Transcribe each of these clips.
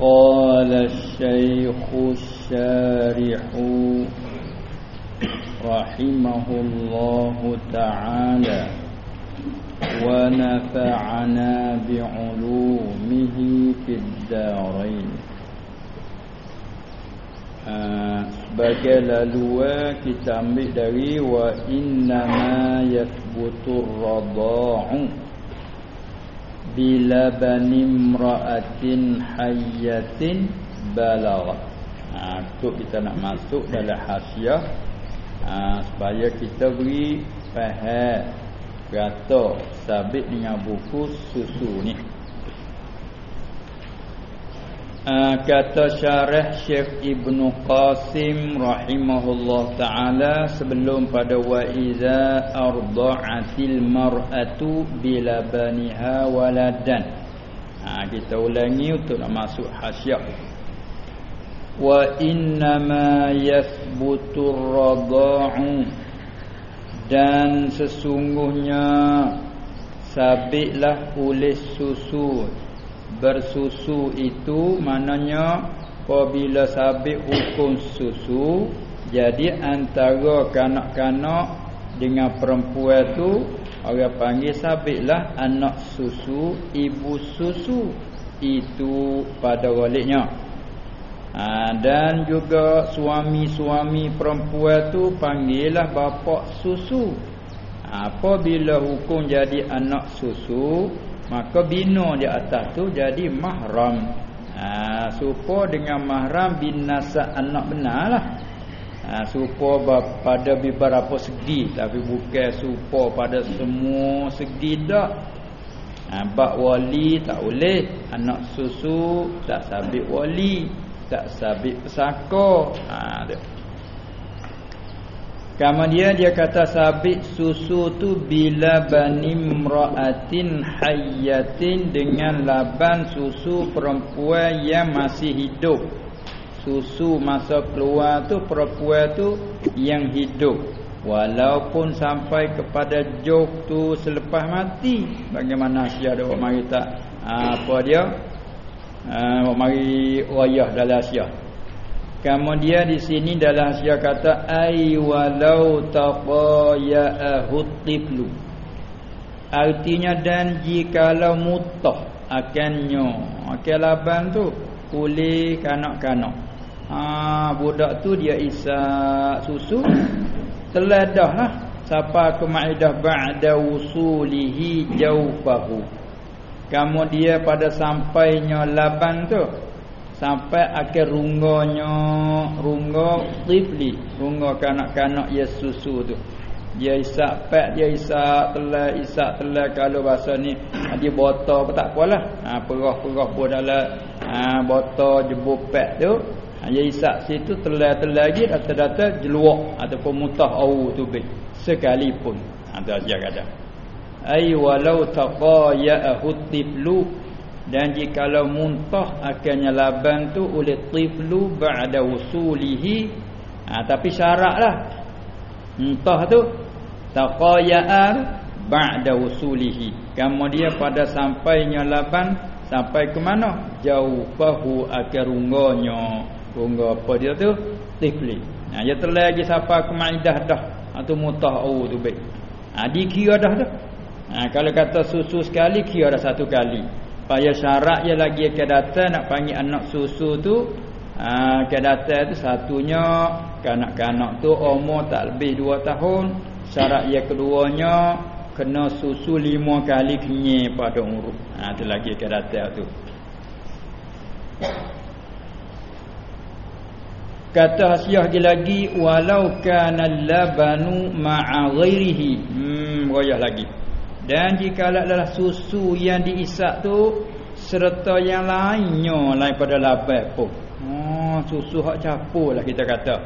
قال الشيخ الشارح رحمه الله تعالى ونفعنا بعلومه في الدارين. sebagai lalua kita ambil dari wa innama bila banim ra'atin hayyatin balagha. Ha tu kita nak masuk dalam hasiah. Ha, supaya kita beri faham kata sabit dengan buku susu ni Uh, kata syarah Syekh Ibnu Qasim rahimahullah taala sebelum pada wa iza arda'atil mar'atu bila baniha waladan. Ha, kita ulangi untuk nak masuk hasyiah. Wa inna ma yathbutu radha'u dan sesungguhnya sabitlah oleh susu bersusu itu maknanya apabila sabit hukum susu jadi antara kanak-kanak dengan perempuan tu orang panggil sabitlah anak susu ibu susu. Itu pada waliknya ha, dan juga suami-suami perempuan tu panggillah bapa susu. Ha, apabila hukum jadi anak susu maka bina di atas tu jadi mahram. Ha supo dengan mahram bin nasab anak benarlah ha supo pada beberapa segi tapi bukan supo pada semua segi dak ha bab wali tak boleh anak susu tak sabit wali tak sabit pesaka. Ha tu Kemudian dia kata sabit susu tu bila banim ra'atin hayyatin dengan laban susu perempuan yang masih hidup. Susu masa keluar tu perempuan tu yang hidup. Walaupun sampai kepada jok tu selepas mati. Bagaimana Asia ada mari tak ha, apa dia? Ha, mari rayah dalam Asia. Kemudian di sini dalam sia kata ai walau taqaya'ahu tiblu. Artinya dan jikalau mutah akannya akan laban tu oleh kanak-kanak. Ha budak tu dia isa susu telah dah lah siapa ke maidah ba'da wusulihi jaufahu. Kemudian pada sampainya laban tu sampai akhir rungganya rungga tifli. Rungga kanak-kanak ya susu tu. Dia isak pek dia isak telai isak telai. Kalau bahasa ni ha, dia botol pun tak apalah. Ha perah-perah pun dalam ha botol jebuk pek tu. Dia isak situ telai-telai lagi data-data jeluak ataupun mutah au tu be. Sekalipun. Ha tu aja kata. Ai walau taqaya tiflu dan jikalau muntah akannya laban tu oleh tiflu ba'da wusulihi ha, tapi syaratlah muntah tu taqaya'an ba'da wusulihi. Kemudian pada sampainya laban sampai ke mana? Jauh bahu akan rungganya. Rungga apa dia tu? Tifli. Ha dia telah lagi siapa ke maidah dah. Atau muntah oh tu baik. Ha dikira dah dah ha, kalau kata susu sekali kira dah satu kali Payah syarat yang lagi akan datang nak panggil anak susu tu ha, akan datang tu satunya kanak-kanak tu umur tak lebih 2 tahun. Syarat yang keduanya kena susu lima kali kenyai pada umur. Ha, tu lagi akan datang tu. Kata hasiah lagi walau kana labanu ma'a ghairihi. Hmm royah lagi. Dan jika adalah susu yang diisak tu serta yang lainnya lain pada labat pun. Oh, susu hak campur lah kita kata.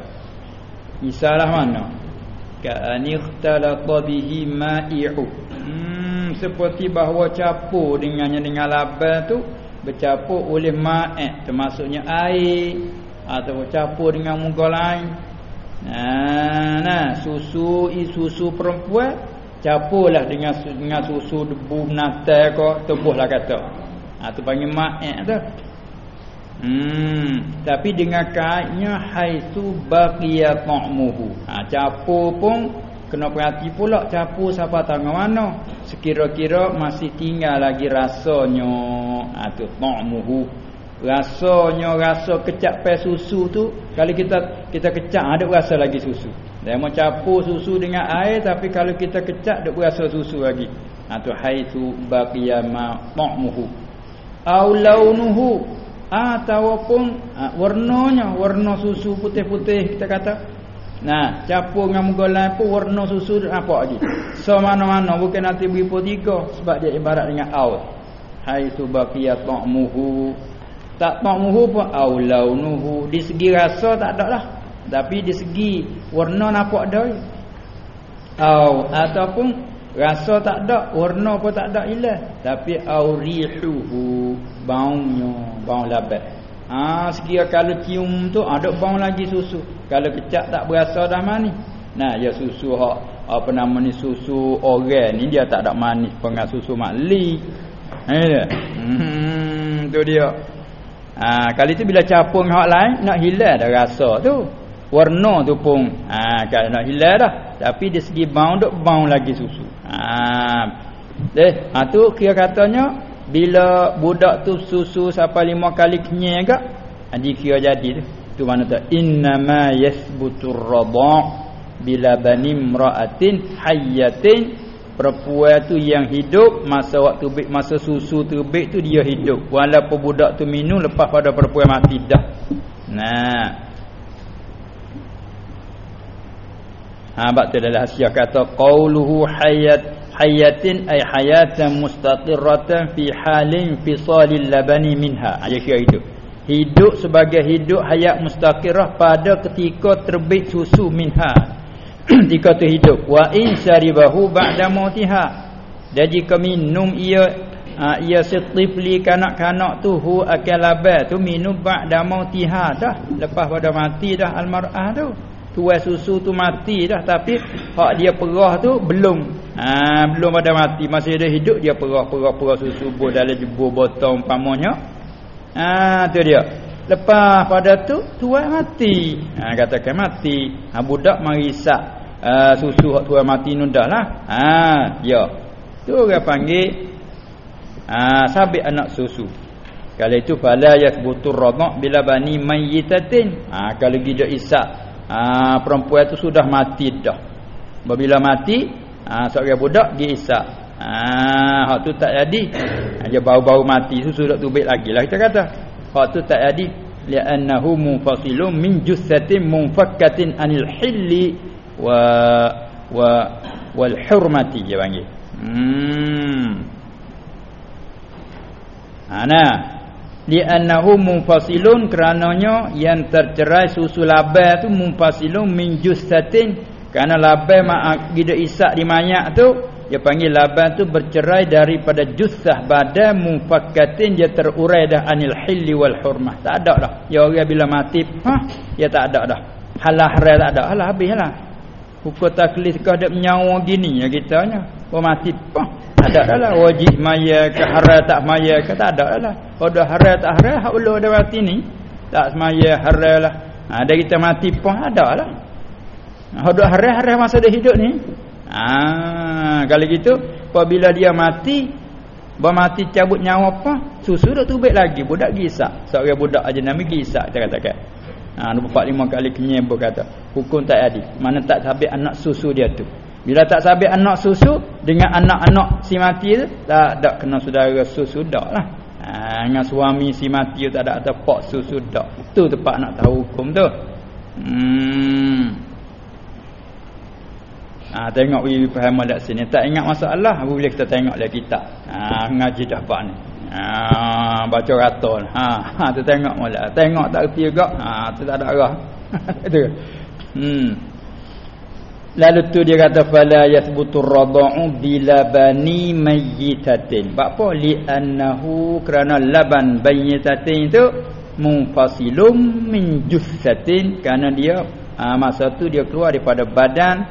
Isalah mana? Ka'ani ikhtalata bihi ma'i'u. Hmm, seperti bahawa campur dengannya dengan labat tu bercampur oleh ma'i' termasuknya air atau campur dengan muka lain. Nah, nah susu susu perempuan campurlah dengan dengan susu debu natal ke tubuhlah kata ha tu panggil ma'id tu Hmm, tapi dengan kaitnya haitsu baqiya ta'muhu. Ha capur pun kena perhati pula capur siapa tangan mana. Sekira-kira masih tinggal lagi rasanya. Ha tu ta'muhu. Rasanya rasa kecap pe susu tu kalau kita kita kecap ada rasa lagi susu. Dia mau capur susu dengan air tapi kalau kita kecap ada rasa susu lagi. Ha tu haitsu baqiya ma ta'muhu. Au launuhu. Ataupun ha, warnanya warna susu putih-putih kita kata. Nah campur dengan mugolan pun warna susu apa lagi so mana-mana bukan nanti beribu tiga sebab dia ibarat dengan aw hai subaqiyat ta'muhu. Tak ta'muhu pun aw launuhu. Di segi rasa tak ada lah. Tapi di segi warna nampak dah aw ataupun Rasa tak ada, warna pun tak ada ilah. Tapi aurihuhu baunya, bau labat. Ha sekira kalau cium tu ada bau lagi susu. Kalau kecak tak berasa dah manis. Nah, ya susu hak apa nama ni susu organ ni dia tak ada manis pengas susu makli. Ha Hmm tu dia. Ha kali tu bila campur hak lain nak hilang dah rasa tu. Warna tu pun ha nak hilang dah. Tapi di segi bau duk bau lagi susu. Ha. Deh, ha tu kira katanya bila budak tu susu sampai lima kali kenyang agak, ha, dikira jadi tu. Tu mana tu? Innama yathbutur radha' bila bani imra'atin hayyatin perempuan tu yang hidup masa waktu bik masa susu terbit tu dia hidup walaupun budak tu minum lepas pada perempuan mati dah nah Ha bab tu adalah hasiah kata qauluhu hayat hayatin ay hayatan mustaqirratan fi halin fisalil labani minha. Ha kira itu. Hidup sebagai hidup hayat mustaqirrah pada ketika terbit susu minha. ketika tu hidup wa in syaribahu ba'da mautiha. Dan jika minum ia ha, ia setifli kanak-kanak tu hu akan labat tu minum ba'da mautiha dah lepas pada mati dah almar'ah tu tuai susu tu mati dah tapi hak dia perah tu belum. Ha, belum ada mati. Masih ada hidup dia perah perah perah susu buah dalam jebur botol umpamanya ha tu dia. Lepas pada tu tuai mati. Ha katakan mati. Ha budak marisak uh, susu hak tuai mati nu lah. Ha ya tu orang panggil ha sabit anak susu. Kalau itu fala yasbutur radha bila bani mayyitatin ha kalau gidak isak ha, perempuan itu sudah mati dah. Bila mati, ha, seorang budak dia isak. Ha, hak tu tak jadi. Ha, dia bau-bau mati susu dak tubik lagi lah kita kata. Hak tu tak jadi li'annahu munfasilun min jussatin munfakkatin anil hilli wa wa wal hurmati dia panggil. Hmm. Ha, nah li'annahu munfasilun kerananya yang tercerai susu labar tu munfasilun min jussatin kerana labar mak gida isak di mayat tu dia panggil labar tu bercerai daripada jussah badan munfakkatin dia terurai dah anil hilli wal hurmah. Tak ada dah. Ya orang bila mati ha ya tak ada dah. Halah rai tak ada. Halah habislah hukum taklif kau ada nyawa gini ya kitanya. Oh mati. Ha ada adalah wajib maya ke haram tak maya ke tak ada adalah kalau haram tak haram hak ulu ada mati ni. Tak maya haram lah. Ha, ada kita mati pun ada lah. Kalau haram haram masa dia hidup ni. Ha, kalau gitu apabila dia mati mati cabut nyawa apa susu dah tubik lagi budak gisak. Seorang budak aja nama gisak katakan ha, 45 kali kenyam berkata hukum tak ada mana tak sabit anak susu dia tu bila tak sabit anak susu dengan anak-anak si mati tu tak ada kena saudara susu dak lah. Ha, dengan suami si mati tu tak ada atau pak susu dak. Itu tempat nak tahu hukum tu. Hmm. Ha, tengok we faham dak sini. Tak ingat masalah boleh kita tengok lagi kitab. Ha, ngaji dah pak ni. Ha, baca raton. Ha, ha tu tengok mula. Tengok tak reti juga. Ha, tu tak ada arah. Itu. Hmm. Lalu tu dia kata fala yathbutur radha'u bila bani mayyitatin. Apa li annahu kerana laban mayyitatin itu munfasilum min jussatin kerana dia ha, masa tu dia keluar daripada badan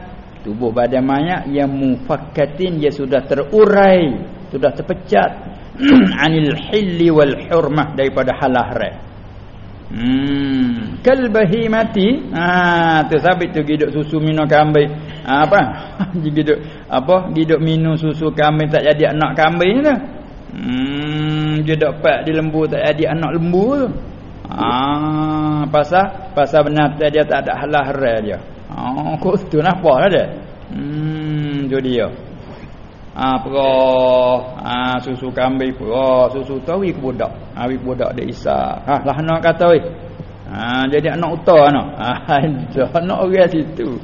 tubuh badan mayat yang mufakkatin dia sudah terurai, sudah terpecat anil hilli wal hurmah daripada halah kalbahi mati ha tu sabit tu hidup susu minum kambing. Ha, apa? Hidup apa? Hidup minum susu kambing tak jadi anak kambing tu. Hmm dia dapat di lembu tak jadi anak lembu tu. Ha pasal pasal benar dia tak ada halah haram dia. Ha kok tu napa lah dia. Hmm tu dia. Ah ha, perah ah ha, susu kambing perah susu tawi ke budak. Ah ha, budak dia isa. Ha lah nak kata weh. Ha, jadi anak uta anak. Ha, anak orang situ.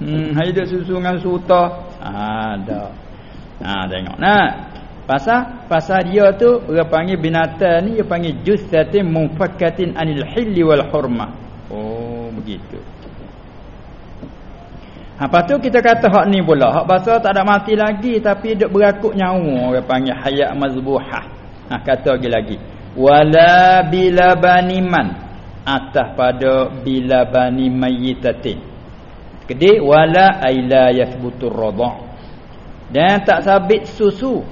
Hmm, dia susu dengan suta. Ha, ada. Ha, tengok. Nah. Pasal pasal dia tu orang panggil binatang ni dia panggil jussatin munfakatin anil hilli wal hurmah. Oh, begitu. Ha, lepas tu kita kata hak ni pula. Hak pasal tak ada mati lagi tapi duk berakuk nyawa orang panggil hayat mazbuhah. Ha, kata lagi lagi. Wala bila baniman atas pada bila bani mayyitatin kedi wala aila yathbutur radha dan tak sabit susu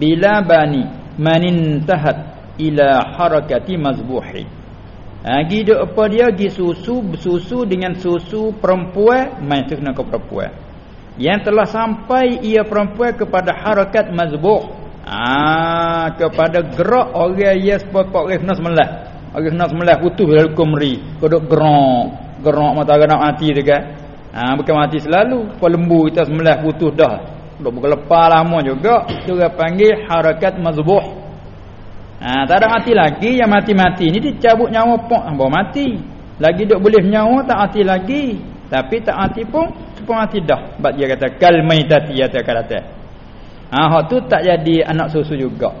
bila bani manintahat ila harakati mazbuhi lagi ha, apa dia gi susu bersusu dengan susu perempuan mai tu kena ke perempuan yang telah sampai ia perempuan kepada harakat mazbuh ah kepada gerak orang yang sepatutnya orang kena sembelih Hari kena sembelih putus dari kumri. Kodok gerok. Gerok mata nak mati dekat. Ha, bukan mati selalu. Kau lembu kita sembelih putus dah. Kodok berkelepar lama juga. Itu panggil harakat mazbuh. Ha, tak ada mati lagi. Yang mati-mati ni dicabut nyawa pun. Bawa mati. Lagi duk boleh nyawa tak mati lagi. Tapi tak mati pun. Pun mati dah. Sebab dia kata. Kalmai tati. Kata kata. Ha, hak tu tak jadi anak susu juga.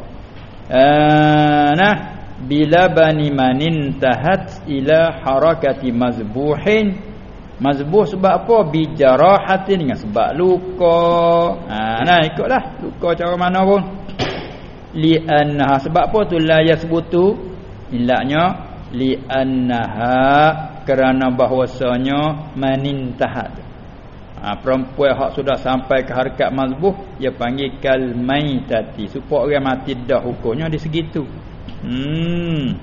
Uh, nah bila bani manin tahat ila harakati mazbuhin mazbuh sebab apa bijarahatin dengan sebab luka ha nah ikutlah luka cara mana pun li annaha sebab apa tu la yasbutu? Illanya li annaha kerana bahwasanya manin tahat ha, perempuan hak sudah sampai ke harakat mazbuh dia panggil kal maitati supaya orang mati dah hukumnya di segitu. Hmm.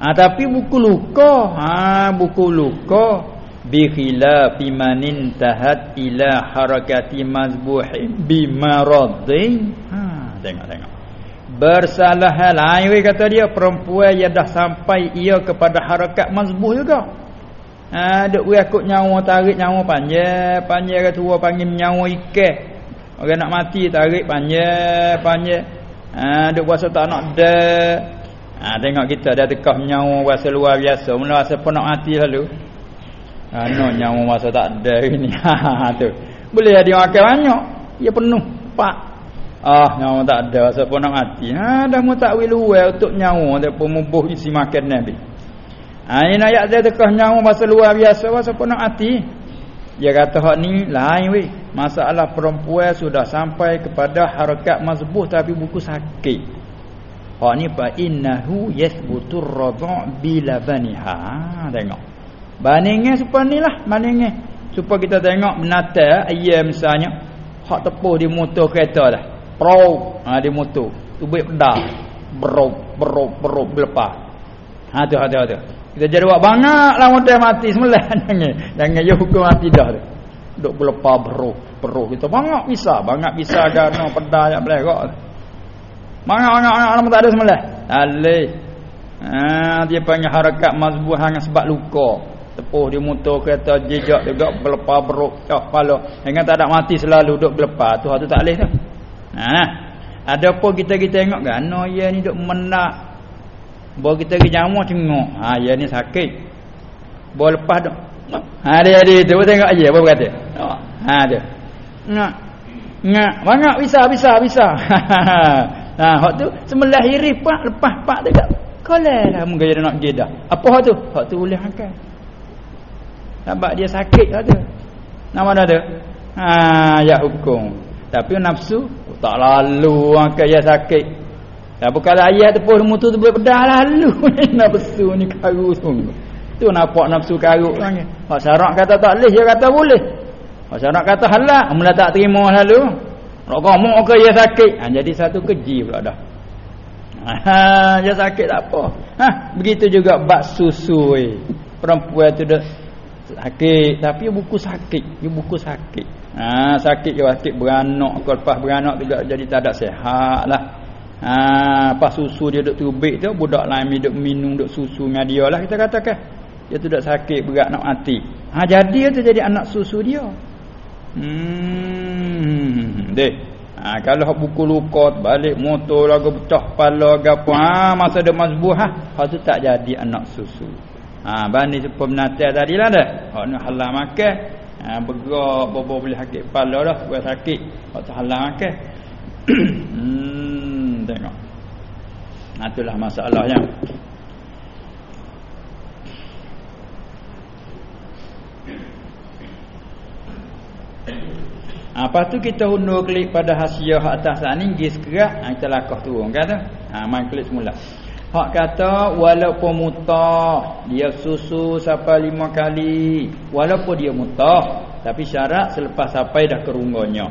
Ah tapi buku luka, ha buku luka. Bi khilafi manin tahat ila harakati mazbuhi bi maradin. Ha tengok tengok. Bersalah lain kata dia perempuan yang dah sampai ia kepada harakat mazbuh juga. Ha duk we akut nyawa tarik nyawa panjang, panjang kata tua panggil nyawa ikan. Orang nak mati tarik panjang, panjang. Ha duk puasa tak nak dah. Ha tengok kita dah tekah nyawa puasa luar biasa. Mula rasa pun nak mati lalu. Ha no nyawa puasa tak ada ini. Ha tu. Boleh dia makan banyak. Dia penuh. Pak. Ah nyawa tak ada rasa pun nak mati. Ha dah mu tak wil untuk nyawa dia pun mubuh isi makan nabi. Ha ini ayat dia tekah nyawa puasa luar biasa puasa pun nak mati. Dia kata hak ni lain weh. Masalah perempuan sudah sampai kepada harakat mazbuh tapi buku sakit. Hak ni fa innahu yathbutur radha bila baniha. Tengok. Bandingnya supaya ni lah. Bandingnya. Supaya kita tengok menata ayat misalnya. Hak tepuh di motor kereta dah. Pro. Ha, di motor. Tu baik pedah. Berop. Berop. Berop. Berlepas. Ha tu. Ha tu. Ha tu. Kita jadi buat bangaklah mudah mati semula jangan. Jangan dia hukum mati dah tu. Duk berlepa beruh, beruh kita bangak bisa, bangak bisa gano pedah yang belegak. Bangak bangak bangak tak ada semula. Alih. Ha, dia panggil harakat mazbuh hanya sebab luka. Tepuh di motor kereta jejak juga berlepa beruh cak kepala. Jangan tak ada mati selalu duk berlepa tu tu tak leh tu. Nah. Ada apa kita kita tengok kan? No ya ni duk menak Bawa kita pergi jamu tengok. Ha ya ni sakit. Bawa lepas dah. Ha dia dia tu tengok aja apa kata. Ha dia. Ngak. Ngak. Banyak bisa bisa bisa. ha hak tu sembelah hirif pak lepas pak dekat. Koleh lah mungkin dia nak gedah. Apa hak tu? Hak tu boleh makan. Nampak dia sakit tu. Nama tu. Ha ya hukum. Tapi nafsu tak lalu makan ya sakit. Ya bukan ayat tepus mutu tu boleh pedah lalu nafsu ni karu sungguh. Tu nampak nafsu karu. Hak syarak kata tak boleh, dia kata boleh. Hak syarak kata halal, mula tak terima lalu. Nak ngomong ke dia sakit. Ha, jadi satu keji pula dah. Ha, dia sakit tak apa. Ha, begitu juga bak susu eh. Perempuan tu dah sakit tapi buku sakit, dia buku sakit. Ha, sakit dia sakit beranak, kalau lepas beranak juga jadi tak ada sihat lah. Ha, pas susu dia duk tubik tu budak lain duk minum duk susu dengan dia lah kita katakan. Dia tu dak sakit berat nak mati. Ha jadi tu jadi anak susu dia. Hmm. Deh. Ha, kalau buku luka balik motor lagu pecah kepala ke apa ha, masa dia mazbuh ha, hak tu tak jadi anak susu. Ha bani pemenatai tadi lah dah. Hak ni halal makan. Ha begak bobo boleh sakit kepala dah, buat sakit. Tu halal makan. hmm tengok. Nah itulah masalahnya. Apa tu kita undur klik pada hasiah atas ni gis kerak ha, kita lakah turun kata. Ha main klik semula. Hak kata walaupun mutah dia susu sampai lima kali. Walaupun dia mutah tapi syarat selepas sampai dah kerungganya.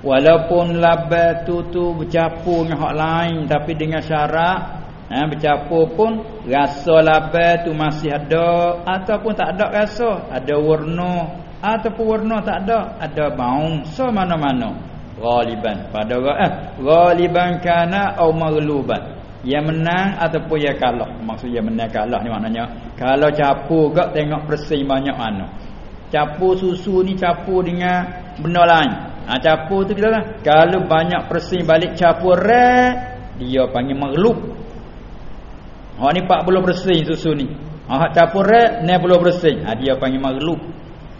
Walaupun laba tu tu bercampur dengan hak lain tapi dengan syarat ha, bercampur pun rasa laba tu masih ada ataupun tak ada rasa. Ada warna ataupun warna tak ada ada bau so mana-mana. Ghaliban pada eh ghaliban kana au maghluban yang menang ataupun yang kalah. Maksud yang menang kalah ni maknanya kalau capur gak tengok bersih banyak mana. Capur susu ni capur dengan benda lain. Ha, capur tu kita lah? Kalau banyak bersih balik capur re dia panggil maghlub ha ni 40 bersih susu ni. Ha capur re 60 bersih. Ha dia panggil maghlub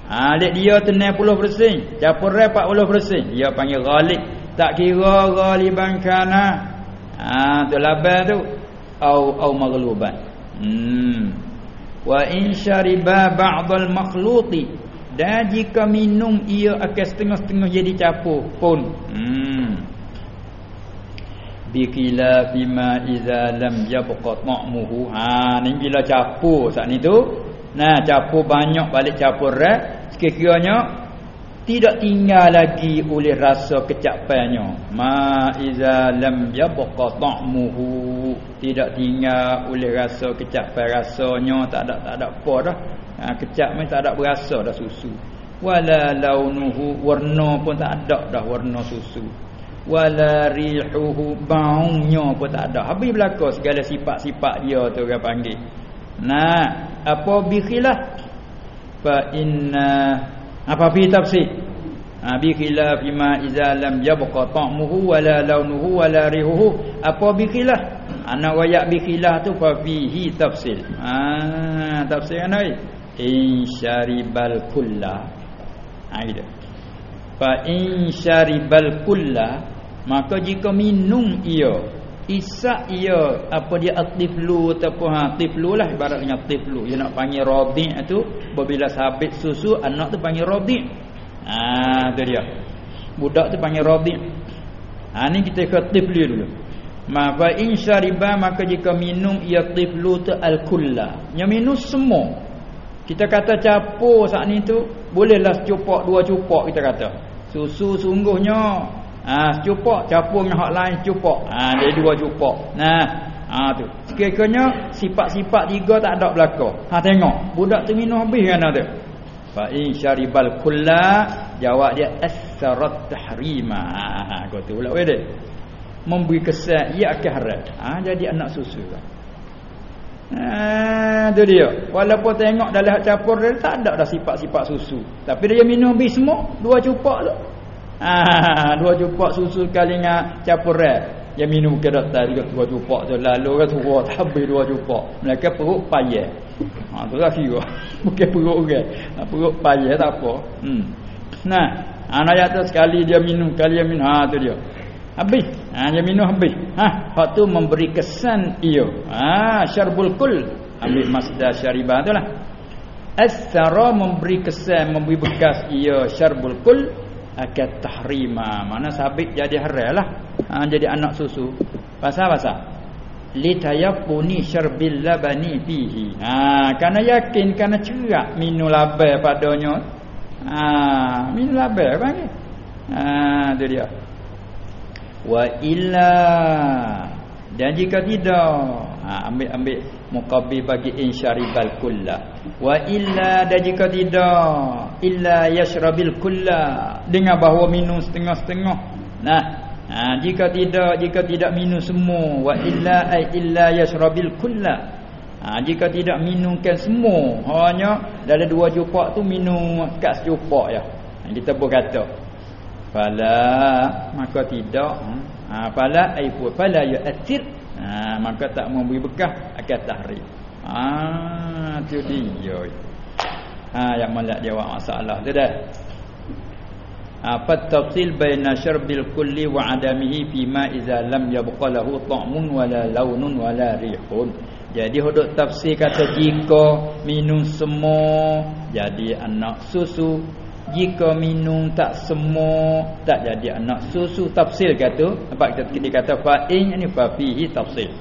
Ha dia tu 60%, capurai 40%. Dia panggil ghalib. Tak kira ghaliban kana. Ha tu labah tu au au maghluban. Hmm. Wa in syariba ba'dal makhluti dan jika minum ia akan setengah-setengah jadi capur pun. Hmm. Bikila bima iza lam yabqa ta'muhu. Ha ni bila capur saat ni tu Nah, capur banyak balik capur rat, sekiranya tidak tinggal lagi oleh rasa kecapannya. Ma iza lam yabqa ta'muhu, tidak tinggal oleh rasa kecapan rasanya, tak ada tak ada apa dah. Ha, kecap mai tak ada berasa dah susu. Wala launuhu, warna pun tak ada dah warna susu. Wala rihuhu, baunya pun tak ada. Habis belaka segala sifat-sifat dia tu orang panggil. Nah, apa bi khilaf fa inna apa fi tafsir? Ha bi khilaf bima idza lam yabqa ta'muhu wala launuhu wala rihuhu. Apa bi khilaf? Ana wayak bi khilaf tu fa fihi tafsir. Ha tafsir ana in syaribal kulla. Ha gitu. Fa in syaribal kulla maka jika minum ia Isak ia apa dia atiflu ataupun ha tiflu lah ibaratnya tiflu dia nak panggil radhi' tu apabila sabit susu anak tu panggil radhi' ha tu dia. Budak tu panggil radhi' ha ni kita ke tiflu dulu. Ma fa in syariba maka jika minum ia tiflu tu al kulla yang minum semua. Kita kata capur saat ni tu bolehlah cupak dua cupak kita kata. Susu sungguhnya. Ah ha, cupak campur dengan hak lain cupak. Ah ha, dia dua cupak. Nah. Ah ha, tu. Sekiranya sifat-sifat tiga tak ada belaka. Ha tengok, budak tu minum habis kan tu. Fa in syaribal kulla jawab dia asrat tahrima. Ha kau tu pula weh Memberi kesan ia akan haram. Ha jadi anak susu. Ha tu dia. Walaupun tengok dalam hak campur dia tak ada dah sifat-sifat susu. Tapi dia minum habis semua dua cupak tu. Ah, dua cupak susu kali dengan campur red. Yang minum ke doktor juga dua cupak tu lalu kan tua tak habis dua cupak. Mereka perut payah. Ha tu lah kira. Bukan perut ke. Okay. Ha, perut payah tak apa. Hmm. Nah, anak ayat tu sekali dia minum, kali dia minum. Ha tu dia. Habis. Ha dia minum habis. Ha hak tu memberi kesan ia. Ha syarbul kul. Ambil masdar syaribah tu lah. Asara memberi kesan, memberi bekas ia syarbul kul akan tahrima. Mana sabit jadi haram lah. Ha, jadi anak susu. Pasal pasal litayaquni syarbil labani fihi. Ha karena yakin karena cerak minum labar padanya ha minum labar panggil ha tu dia. Wa illa. Dan jika tidak ha, ambil ambil muqabbil bagi insyaribal kullah. Wa illa dan jika tidak illa yashrabil kullah. Dengan bahawa minum setengah-setengah. Nah ha, jika tidak jika tidak minum semua. Wa illa ay illa yashrabil kullah. Ha, jika tidak minumkan semua. Hanya dalam dua jupak tu minum kat sejupak ya kita berkata fala maka tidak ha fala fu fala yu'athir ha maka tak memberi bekah akan tahrim. Ha tu dia. Ha yang malak jawab masalah tu dah. Apa tafsil baina syarbil kulli wa adamihi fima idza lam yabqa lahu ta'mun wala launun wala rihun. Jadi hodok tafsir kata jika minum semua jadi anak susu jika minum tak semua tak jadi anak. Susu tafsir kata apa kita kita kata fa'in ini fa fihi tafsir.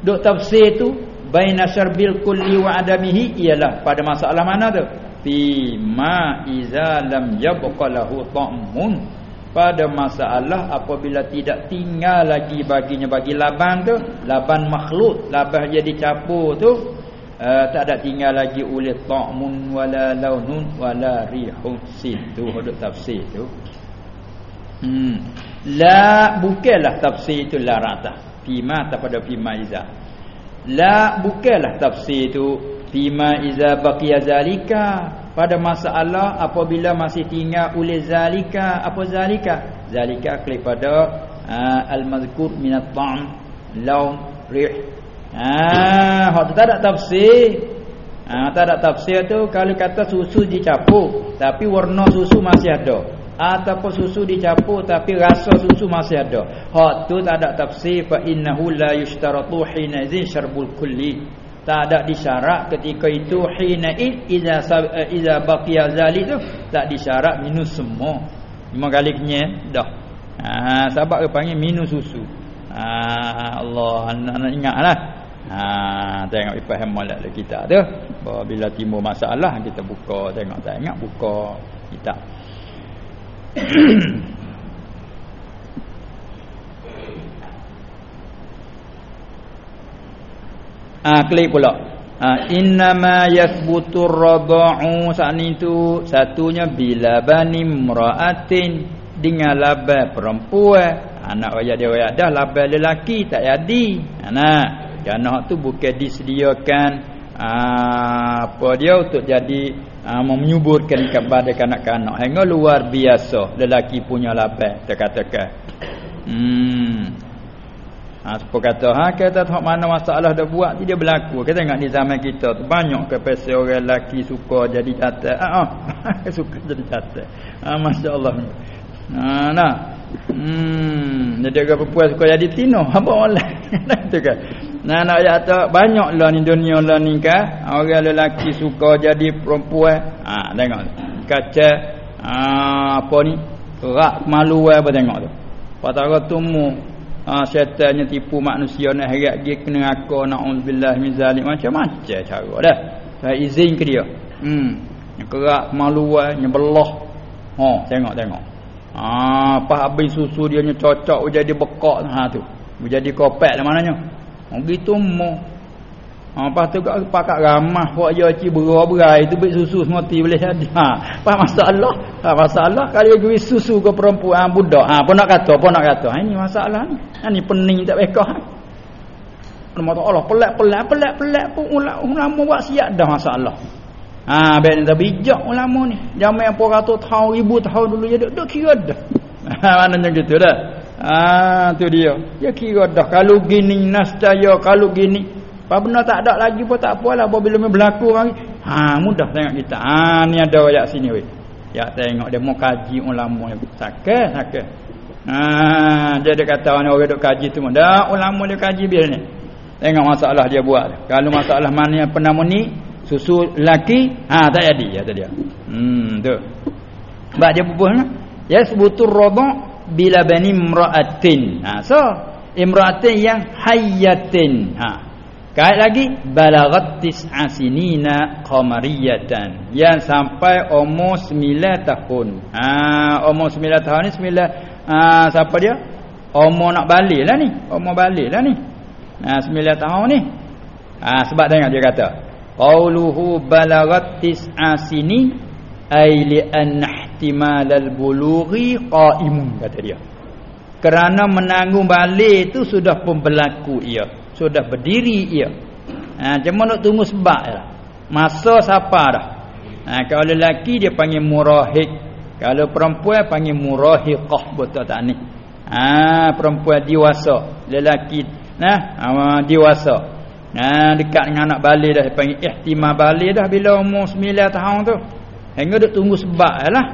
Duk tafsir tu baina syarbil kulli wa adamihi ialah pada masalah mana tu? Fi ma iza lam yabqa lahu ta'mun. Pada masalah apabila tidak tinggal lagi baginya bagi laban tu laban makhluk laban jadi capur tu uh, tak ada tinggal lagi oleh ta'mun wala launun wala rihun. Situ hudud tafsir tu. Hmm. La bukanlah tafsir itu la rata fima pada fima iza. La bukanlah tafsir itu fima iza baqiya zalika. Pada masalah apabila masih tinggal oleh zalika apa zalika? Zalika kepada uh, al-mazkur min at-ta'am laun rih Ah, hak tu tak ada tafsir. Ah, tak ada tafsir tu kalau kata susu dicampur tapi warna susu masih ada ataupun susu dicampur tapi rasa susu masih ada. Hak tu tak ada tafsir fa innahu la yushtaratu hina idzin syarbul kulli. Tak ada disyarat ketika itu hina idza eh, idza baqiya zalik tu tak disyarat minus semua. Lima kali kenyang dah. Ah, sebab dia panggil minus susu. Ah, Allah nak ingatlah. Ha tengok molek le kita tu. Bila timbul masalah kita buka tengok tak ingat buka kita. Ah klik pula. Ah inna ma yathbutur radha'u sani tu satunya bila bani mra'atin dengan laba perempuan anak wajah dia wajah dah laba lelaki tak jadi anak Jannah tu bukan disediakan aa, apa dia untuk jadi aa, menyuburkan kepada kanak-kanak. Hingga luar biasa lelaki punya lapar terkatakan. Hmm. Ha sepo kata ha kata tak mana masalah dah buat dia berlaku. Kita tengok di zaman kita tu banyak kepesal orang lelaki suka jadi catat. Ha, ha. suka jadi catat. Ha masya-Allah. Ha nah. Hmm, jadi orang perempuan suka jadi tino. Apa orang lain? tu kan. Nah nak kata banyaklah ni dunia lah ni kan. Orang lelaki suka jadi perempuan. Ha tengok. Kaca ha, apa ni? Rak malu apa tengok tu. Patara tumu ha, syaitannya tipu manusia nak harap dia kena aku naudzubillah min zalim macam-macam cara dah. Saya izin ke dia. Hmm. Kerak malu nyebelah. Ha tengok Ah, apa habis susu dia cocok jadi bekak ha tu. Jadi kopek lah mananya. Begitu mo. Ha lepas tu kat pakat ramah buat je ci berai tu bit susu semua ti boleh jadi. Ha apa masalah? Ha masalah kalau bagi susu ke perempuan budak. Ha apa nak kata? Apa nak kata? Ha ini masalah ni. Ha ni pening tak bekah. Ha. Nama Allah pelak-pelak pelak-pelak pun ulama buat siap dah masalah. Ha ben dah bijak ulama ni. Zaman apa ratus tahun ribu tahun dulu je duk kira dah. Ha maknanya gitu dah. Ah tu dia. Dia kira dah kalau gini nascaya kalau gini. Apa benar tak ada lagi pun tak apalah apabila berlaku lagi. Ha mudah tengok kita. Ha ni ada ayat sini weh. Ya tengok dia mau kaji ulama sakit sakit. Ha dia ada kata orang orang duk kaji tu dah ulama dia kaji biar ni. Tengok masalah dia buat. Kalau masalah mana yang pernah ni susu laki ha tak jadi ya dia. Hmm tu. Sebab dia bubuh ya sebutul radha bila bani imra'atin. Ha so imra'atin yang hayyatin ha. Kait lagi balagat tis'a sinina qamariyatan. Yang sampai umur 9 tahun. Ha umur 9 tahun ni 9 ha siapa dia? Umur nak balik lah ni. Umur balik lah ni. Ha 9 tahun ni. Ha sebab tengok dia kata. Qauluhu balagat tis'a sini ay li an ihtimal al-bulughi qa'imun kata dia. Kerana menanggung balik itu sudah pun berlaku ia, sudah berdiri ia. Ha cuma nak tunggu sebab lah. Masa siapa dah. Ha kalau lelaki dia panggil murahik, kalau perempuan panggil murahiqah betul tak ni? Ha perempuan dewasa, lelaki nah ha, dewasa. Nah dekat dengan anak balik dah panggil ihtimal balik dah bila umur 9 tahun tu. Hingga duk tunggu sebab lah.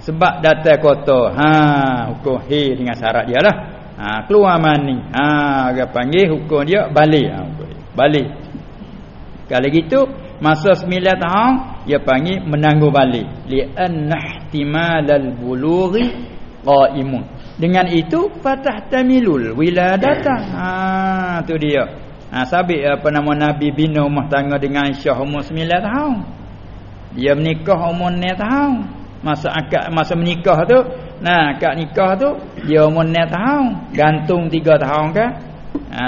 Sebab datang kota. Ha hukum he dengan syarat dia lah. Ha keluar mani. Ha dia panggil hukum dia balik. Ha, balik. Kalau gitu masa 9 tahun dia panggil menangguh balik. Li annahtimalal bulughi qaimun. Dengan itu fatah tamilul wiladata. Ha tu dia. Ha, sabit apa nama Nabi bina rumah tangga dengan Aisyah umur 9 tahun. Dia menikah umur 9 tahun. Masa akad masa menikah tu, nah akad nikah tu dia umur 9 tahun, gantung 3 tahun kan. Ha,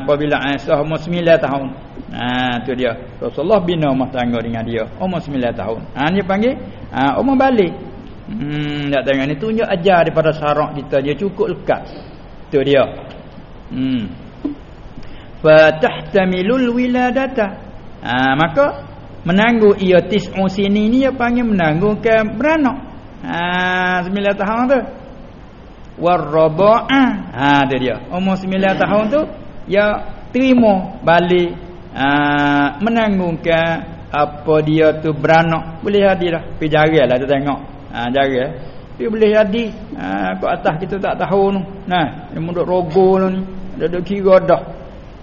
apabila Aisyah umur 9 tahun. Ha tu dia. Rasulullah bina rumah tangga dengan dia umur 9 tahun. Ha dia panggil ha, umur balik. Hmm tak tengok ni tunjuk ajar daripada syarak kita dia cukup lekat. Tu dia. Hmm fatahtamilu wiladata. Ha, maka menanggung ia tis'u sini ni dia panggil menanggungkan beranak. Ha 9 tahun tu. Warraba'a ha dia dia. Umur 9 tahun tu ya terima balik ha, menanggungkan apa dia tu beranak. Boleh hadir lah. Pergi jaranglah tu tengok. Ha jarang tapi boleh hadir. Ha, kat atas kita tak tahu tu. Nah dia muduk rogo ni. Duduk kira dah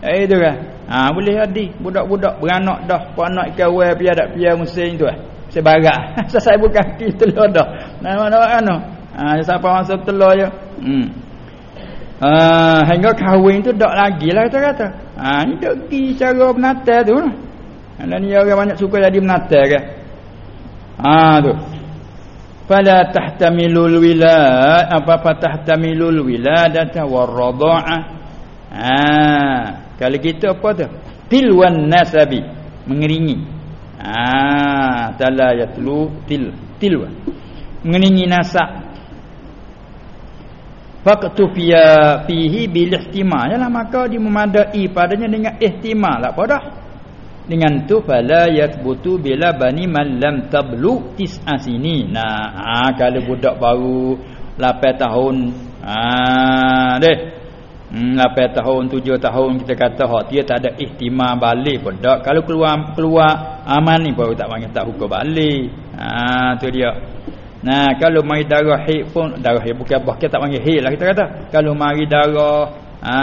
Eh itu kan. Ha boleh jadi budak-budak beranak dah, anak ikan wei pian dak pian musim tu eh. Sebarak. Saya bukan kaki telur dah. Nah mana mana. Ha siapa masuk telur je. Hmm. Ha hingga kahwin tu dak lagi lah kata kata. Ha ni dak pergi cara menatal tu. Dan ni orang banyak suka jadi menatal kan. Ha tu. Fala tahtamilul wilad apa-apa tahtamilul wiladata warradha'ah. Ha kalau kita apa tu? Tilwan nasabi, mengiringi. Ah, tala yatlu til tilwan. Mengiringi nasab. Faqtu fiya fihi bil ihtimal. Yalah maka dia memadai padanya dengan ihtimal apa dah? Dengan tu fala yathbutu bila bani man lam tablu tis'a. Nah, ah, kalau budak baru 8 tahun ah deh Hmm, 8 tahun, 7 tahun kita kata hak dia tak ada ihtimam balik pun tak. Kalau keluar keluar aman ni baru tak panggil tak hukum balik. Ha tu dia. Nah, kalau mari darah haid pun darah haid bukan bah kita tak panggil haid lah kita kata. Kalau mari darah ha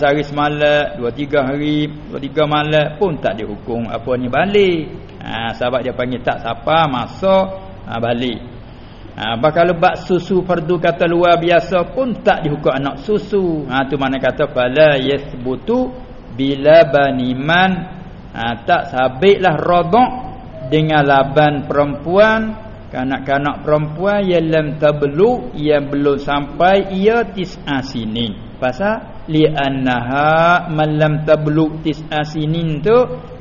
sehari semalam, 2 3 hari, 2 3 malam pun tak dihukum apa ni balik. Ha sebab dia panggil tak siapa masa ha, balik. Ha, kalau bak susu fardu kata luar biasa pun tak dihukum anak susu. Ha tu mana kata fala yathbutu bila baniman ha, tak sabitlah radha dengan laban perempuan kanak-kanak perempuan yang lam tablu yang belum sampai ia tis'a sinin. Pasal li annaha man lam tablu tis'a sinin tu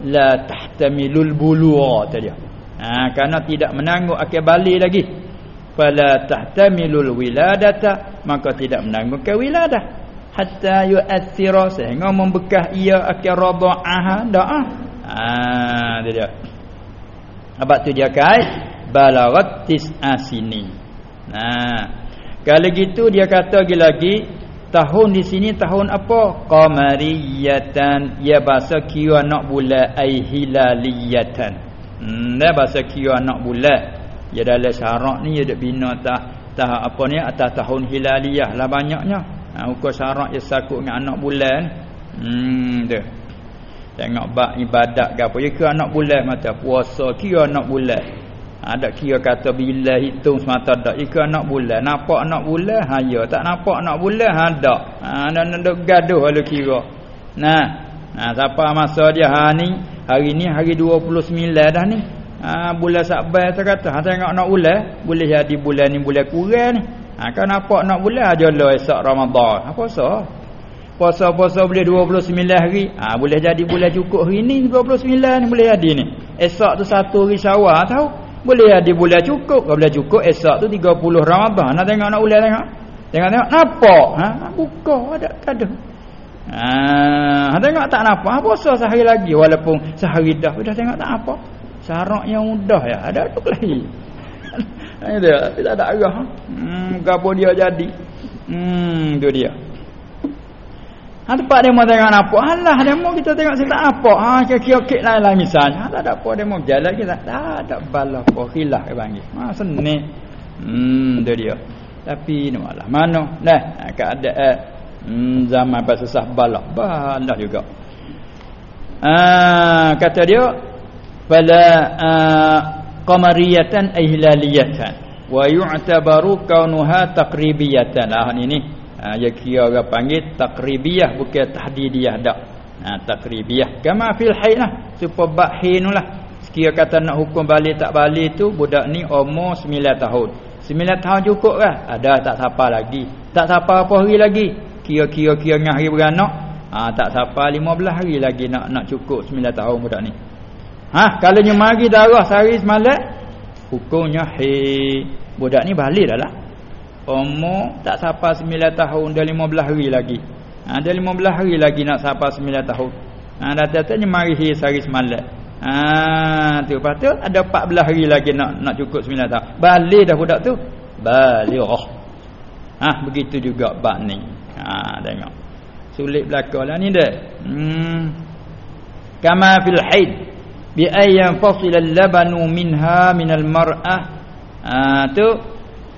la tahtamilul bulugha tadi. Ha kerana tidak menanggung akal balik lagi fala tahtamilul wiladata. Maka tidak menanggung ke wiladah. Hatta yu'athira. Sehingga membekah ia akan radha'ah da'ah ah. Dia apa tu dia kait balaghat tis'a sini. Nah kalau gitu dia kata lagi lagi tahun di sini tahun apa? Qamariyatan. Ya bahasa kira nak bulan ai hilaliyatan. Hmm dia bahasa kira nak bulan Ya dalam syarak ni dia dak bina tah tah apa ni atas tahun hilaliyah lah banyaknya. Ha ukur syarak dia sakut dengan anak bulan. Hmm tu. Tengok bab ibadat ke apa. Ya ke anak bulan mata puasa kira anak bulan. Ha, kira kata bila hitung semata dak. Ya ke anak bulan. Nampak anak bulan? Ha ya. Tak nampak anak bulan? Ha dak. Ha dan dok gaduh kalau kira. Nah. Nah, siapa masa dia ha ni? Hari ni hari 29 dah ni ha, bulan Sa'ban tu kata ha tengok nak bulan boleh jadi bulan ni bulan kurang ni ha kan nampak nak bulan aja lah esok Ramadan apa ha, sah Puasa-puasa boleh 29 hari. Ha, boleh jadi boleh cukup hari ni 29 ni boleh jadi ni. Esok tu satu hari syawal tahu. Boleh jadi boleh cukup. Kalau boleh cukup esok tu 30 Ramadan. Nak tengok nak boleh tengok. Tengok-tengok nampak. Ha, buka ada kadang. Ha, tengok tak nampak. Ha, puasa sehari lagi walaupun sehari dah. Dah tengok tak apa. Syarak yang mudah ya. Ada tu lagi. Dia. Tak ada arah. Hmm, gapo dia jadi. Hmm, tu dia. Ha tempat demo tengok apa? Alah demo kita tengok sini tak apa. Ha kira-kira kek lain lah misalnya. Ha, tak ada apa demo jalan kita. Tak ada bala apa khilaf ke panggil. Ha seni. Hmm tu dia. Tapi ni malah mana? Nah, ha, keadaan eh, hmm, zaman pas susah bala. Bala juga. Ah kata dia fala uh, qamariyatan ihlaliyatan wa yu'tabaru kaunuha taqribiyatan. Ah ni ni. Ha, ya kira orang panggil takribiyah bukan tahdidiyah dak. Ha, takribiyah kama fil haid lah. Supaya bab haid lah sekira kata nak hukum balik tak balik tu budak ni umur 9 tahun. 9 tahun cukup lah. Ada tak siapa lagi. Tak siapa apa hari lagi? Kira-kira kira dengan hari beranak. Ha, tak siapa 15 hari lagi nak nak cukup 9 tahun budak ni ha? Kalau nyemari darah sehari semalam hukumnya haid budak ni balik dah lah. Umur tak sampai 9 tahun dah 15 hari lagi. Ha dah 15 hari lagi nak sampai 9 tahun. Ha datang-datangnya mari sehari semalam. Ha tu lepas tu ada 14 hari lagi nak nak cukup 9 tahun. Balik dah budak tu. Balik. Oh. Ha begitu juga bab ni. Ha tengok. Sulit belaka lah ni dah hmm. Kama fil haid bi ayyan fasila al-labanu minha min al-mar'ah ha tu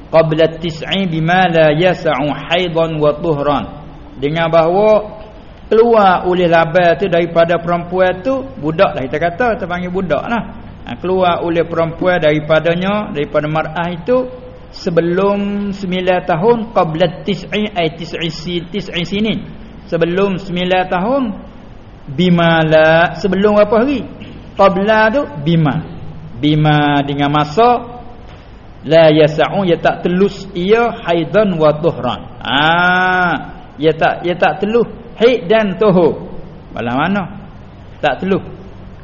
qabla tis'i bima la yas'u haidan wa tuhran dengan bahawa keluar oleh laban tu daripada perempuan tu budak lah kita kata kita panggil budak lah. Ha, keluar oleh perempuan daripadanya daripada mar'ah itu sebelum 9 tahun qabla tis'i ay tis'i tis'i sinin sebelum 9 tahun bima la sebelum berapa hari qabla tu bima. Bima dengan masa la yas'u ya tak telus ia haidan wa tuhran. Ah ya tak ya tak teluh haid dan tuhur. Malah mana? Tak teluh.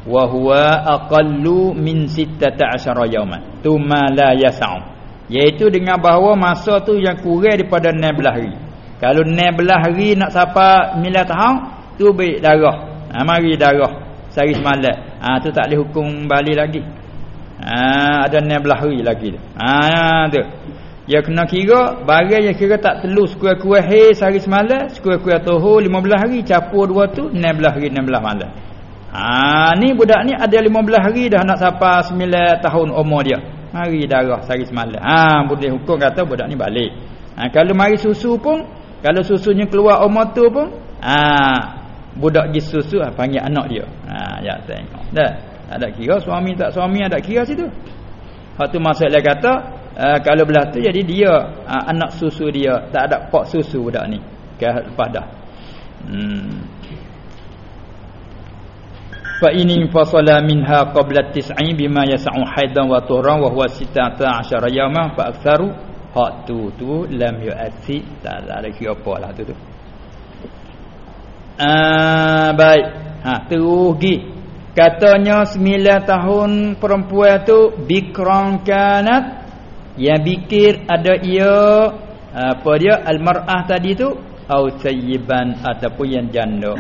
Wa huwa aqallu min 16 yawman. Tuma la yas'u iaitu dengan bahawa masa tu yang kurang daripada 16 hari. Kalau 16 hari nak sapa milah tahun tu baik darah. Ha, mari darah sehari semalam ah ha, tu tak boleh hukum balik lagi Ha, ada 16 hari lagi. Ha tu. Ya kena kira barang yang kira tak telus kuat-kuat hai sehari semalam, kuat-kuat toho 15 hari capur dua tu 16 hari 16 malam. Ha ni budak ni ada 15 hari dah nak sampai 9 tahun umur dia. Mari darah sehari semalam. Ha boleh hukum kata budak ni balik. Ha kalau mari susu pun kalau susunya keluar umur tu pun ha budak gi susu ha, panggil anak dia. Ha ya tengok. Dah. Ada kira suami tak suami ada kira situ. Hak tu masalah kata uh, kalau belah tu jadi dia uh, anak susu dia. Tak ada pak susu budak ni. Ke lepas dah. Hmm. Fa ini fasala minha qabla tis'i bima yas'u haidan wa tuhran wa huwa 16 yawma fa aktsaru hak tu tu lam yu'ati tak ada kira apa lah tu tu uh, baik ha terus gi Katanya sembilan tahun perempuan tu bikran kanat yang bikir ada ia apa dia almar'ah tadi tu au sayyiban ataupun yang janda.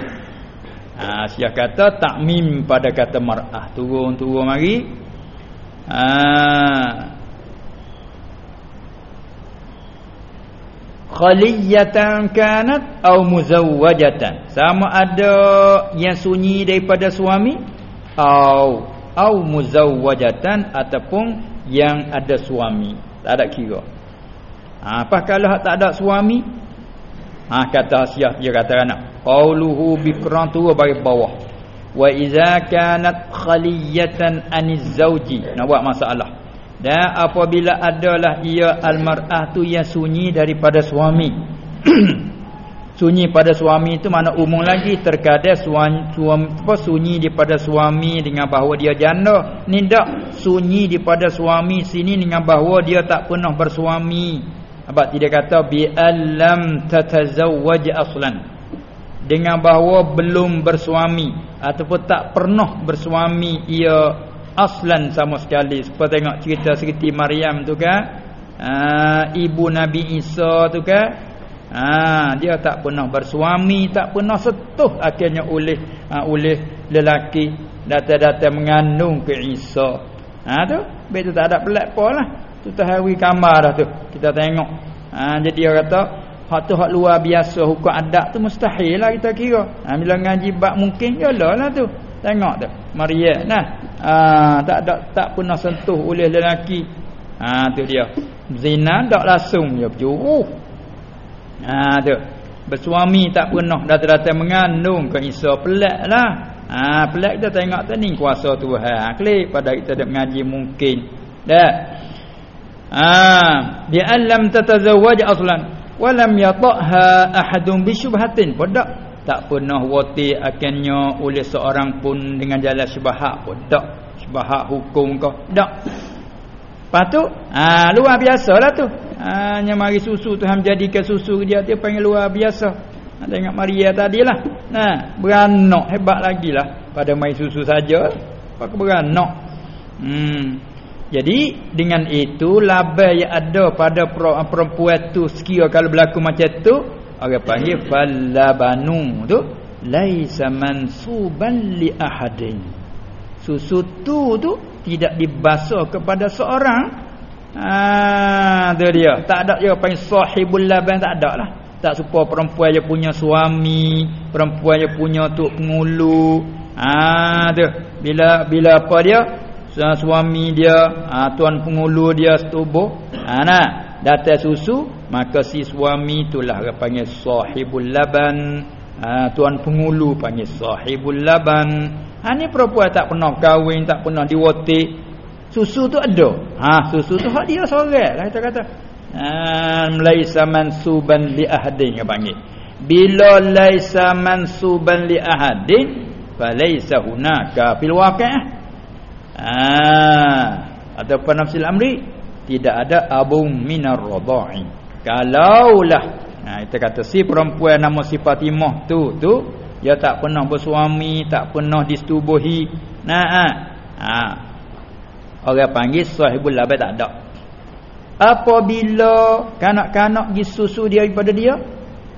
Ha sia kata takmim pada kata mar'ah turun-turun mari. Ha khaliyatan kanat au muzawwajatan. Sama ada yang sunyi daripada suami au au muzawwajatan ataupun yang ada suami. Tak ada kira. Ha, apa kalau tak ada suami? Ha kata Asyah dia kata anak qauluhu bikran tu bagi bawah. Wa iza kanat khaliyatan aniz zauji nak buat masalah dan apabila adalah ia almar'ah tu yang sunyi daripada suami. Sunyi pada suami itu mana umum lagi terkadang suami, suami apa sunyi daripada suami dengan bahawa dia janda. Ni tak sunyi daripada suami sini dengan bahawa dia tak pernah bersuami. Sebab tidak kata bi alam tatazawwaj aslan. Dengan bahawa belum bersuami ataupun tak pernah bersuami ia aslan sama sekali seperti tengok cerita Siti Maryam tu kan uh, ibu Nabi Isa tu kan uh, dia tak pernah bersuami tak pernah setuh akhirnya oleh uh, oleh lelaki datang-datang mengandung ke Isa ha tu betul tak ada pelik apa lah tu tahari kamar dah tu kita tengok ha, jadi dia kata Hak tu hak luar biasa hukum adat tu mustahil lah kita kira. Ha, bila ngaji bab mungkin jelah lah tu. Tengok tu. Maria nah. Ha, tak ada tak pernah sentuh oleh lelaki. Ha tu dia. Zina tak langsung dia berjuru. Ha tu. Bersuami tak pernah datang-datang mengandung ke Isa pelik lah. Ha pelik kita tengok tu ni kuasa Tuhan. Ha, klik pada kita ada mengaji mungkin. Dah. Ha dia alam tatazawwaj aslan walam yata'ha ahadun bisyubhatin podak tak pernah wati akannya oleh seorang pun dengan jalan syubhat podak syubhat hukum kau. Dak patu ah ha, luar biasalah tu. Hanya ha, mari susu tu ham jadikan susu dia dia panggil luar biasa. Ha, tengok Maria tadilah nah beranak hebat lagi lah. Pada mai susu saja. Pakai beranak. Hmm. Jadi dengan itu laba yang ada pada perempuan tu sekira kalau berlaku macam tu orang panggil falabanu tu laisa mansuban li ahadin. Susu tu tu tidak dibasuh kepada seorang. Ah tu dia. Tak ada dia panggil sahibul laban tak ada lah. Tak supaya perempuan dia punya suami, perempuan dia punya tok pengulu. Ah tu. Bila bila apa dia? suami dia ha, tuan pengulu dia setubuh ha, nah datang susu maka si suami itulah panggil sahibul laban. Ha, tuan pengulu panggil sahibul laban. Ha ni perempuan tak pernah kahwin tak pernah diwotik. Susu tu ada. Ha susu tu hak dia sorang lah kita kata. Ha laisa mansuban li ahadin dia panggil. Bila laisa mansuban li ahadin falaisa hunaka fil waqi' Ah, ataupun nafsil amri tidak ada abung minar radha'i. Kalaulah nah kita kata si perempuan nama si Fatimah tu tu dia tak pernah bersuami, tak pernah disetubuhi. Nah ah. Ha. Orang panggil sahibul labat tak ada. Apabila kanak-kanak gi susu dia daripada dia,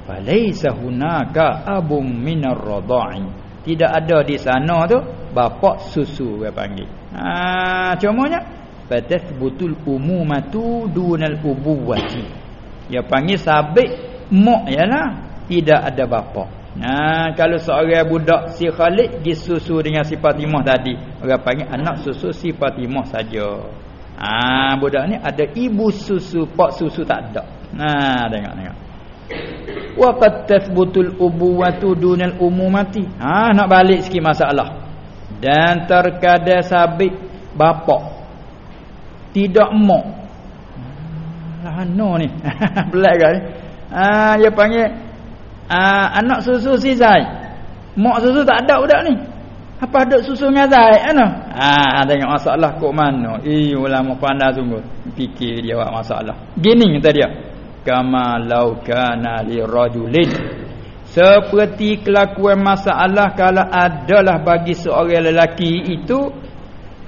falaisa hunaka abung minar radha'i. Tidak ada di sana tu bapak susu dia panggil. Ha cumanya fatathbutul umumatu dunal ubuwati. Dia panggil sabit mak ialah tidak ada bapa. Nah ha, kalau seorang budak si Khalid disusu dengan si Fatimah tadi, orang panggil anak susu si Fatimah saja. Ah ha, budak ni ada ibu susu, pak susu tak ada. Nah tengok tengok. Wa qad tathbutul ubuwatu dunal umumati. Ha nak balik sikit masalah dan terkadang sabit bapak tidak mak lana ni. Belak kan ah dia panggil ah anak susu si Zai. Mak susu tak ada budak ni. Apa ada susu dengan Zai ana ah tengok masalah kok mana. Eh ulama pandai sungguh. Fikir dia buat masalah. Gini kata dia. Kama law kana li rajulin. Seperti kelakuan masalah kalau adalah bagi seorang lelaki itu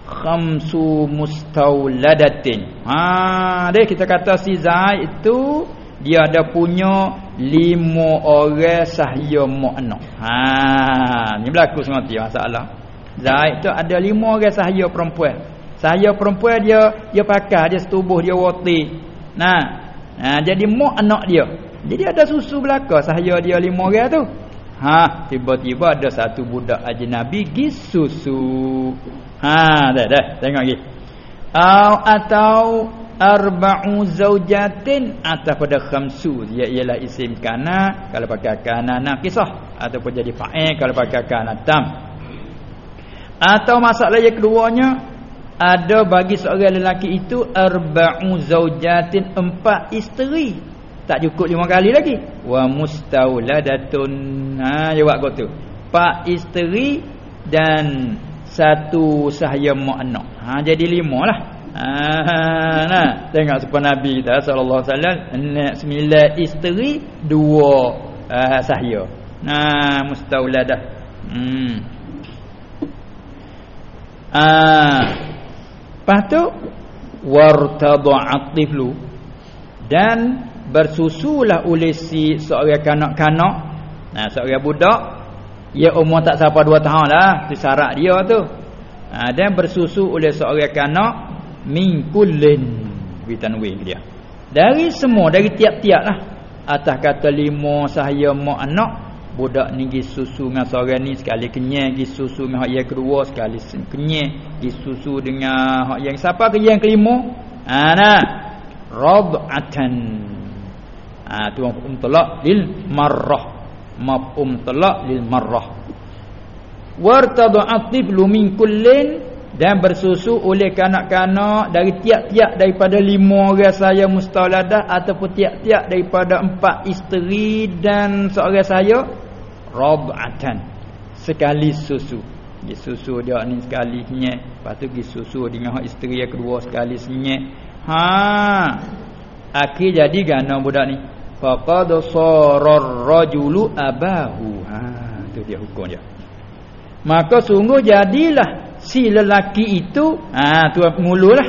khamsu mustauladatin. Ha, dia kita kata si Zaid itu dia ada punya lima orang sahaya mak anak. Ha, ni berlaku semati masalah. Zaid tu ada lima orang sahaya perempuan. Sahaya perempuan dia dia pakai dia setubuh dia wati. Nah. Ha, jadi mak anak dia. Jadi ada susu belaka sahaya dia lima orang tu. Ha, tiba-tiba ada satu budak ajnabi gi susu. Ha, dah dah. Tengok lagi. Au atau arba'u zaujatin atau pada khamsu. Dia ialah isim kana kalau pakai kana naqisah ataupun jadi fa'il kalau pakai kana tam. Atau masalah yang keduanya ada bagi seorang lelaki itu arba'u zaujatin empat isteri. Tak cukup lima kali lagi. Wa mustauladatun ha jawab kau tu. Pak isteri dan satu sahaya mak anak ha jadi lima lah ha nah tengok supaya nabi kita sallallahu alaihi wasallam sembilan isteri dua uh, sahaya Nah, mustauladah. Hmm. Ah. Lepas tu wartada'at tiflu dan bersusulah oleh si seorang kanak-kanak nah seorang budak ia umur tak sampai 2 tahun lah tu syarat dia tu. Ha, dan bersusu oleh seorang kanak kullin bitanwin dia. Dari semua dari tiap-tiap lah. Atas kata lima sahaya mak anak budak ni pergi susu dengan seorang ni sekali kenyang pergi susu dengan yang kedua sekali kenyang pergi susu dengan yang siapa ke yang kelima? Ha nah. Rad'atan ha tu mafhum talak lil marrah mafhum talak lil marrah. Wartada'at tiflu min kullin dan bersusu oleh kanak-kanak dari tiap-tiap daripada lima orang saya mustaladah ataupun tiap-tiap daripada empat isteri dan seorang saya rab'atan sekali susu. Dia susu dia ni sekali senyek. Lepas tu pergi susu dengan isteri yang kedua sekali senyek. Ha akhir jadi gana budak ni faqad sarar rajulu abahu. Ha tu dia hukum dia. Maka sungguh jadilah si lelaki itu ha tu mululah.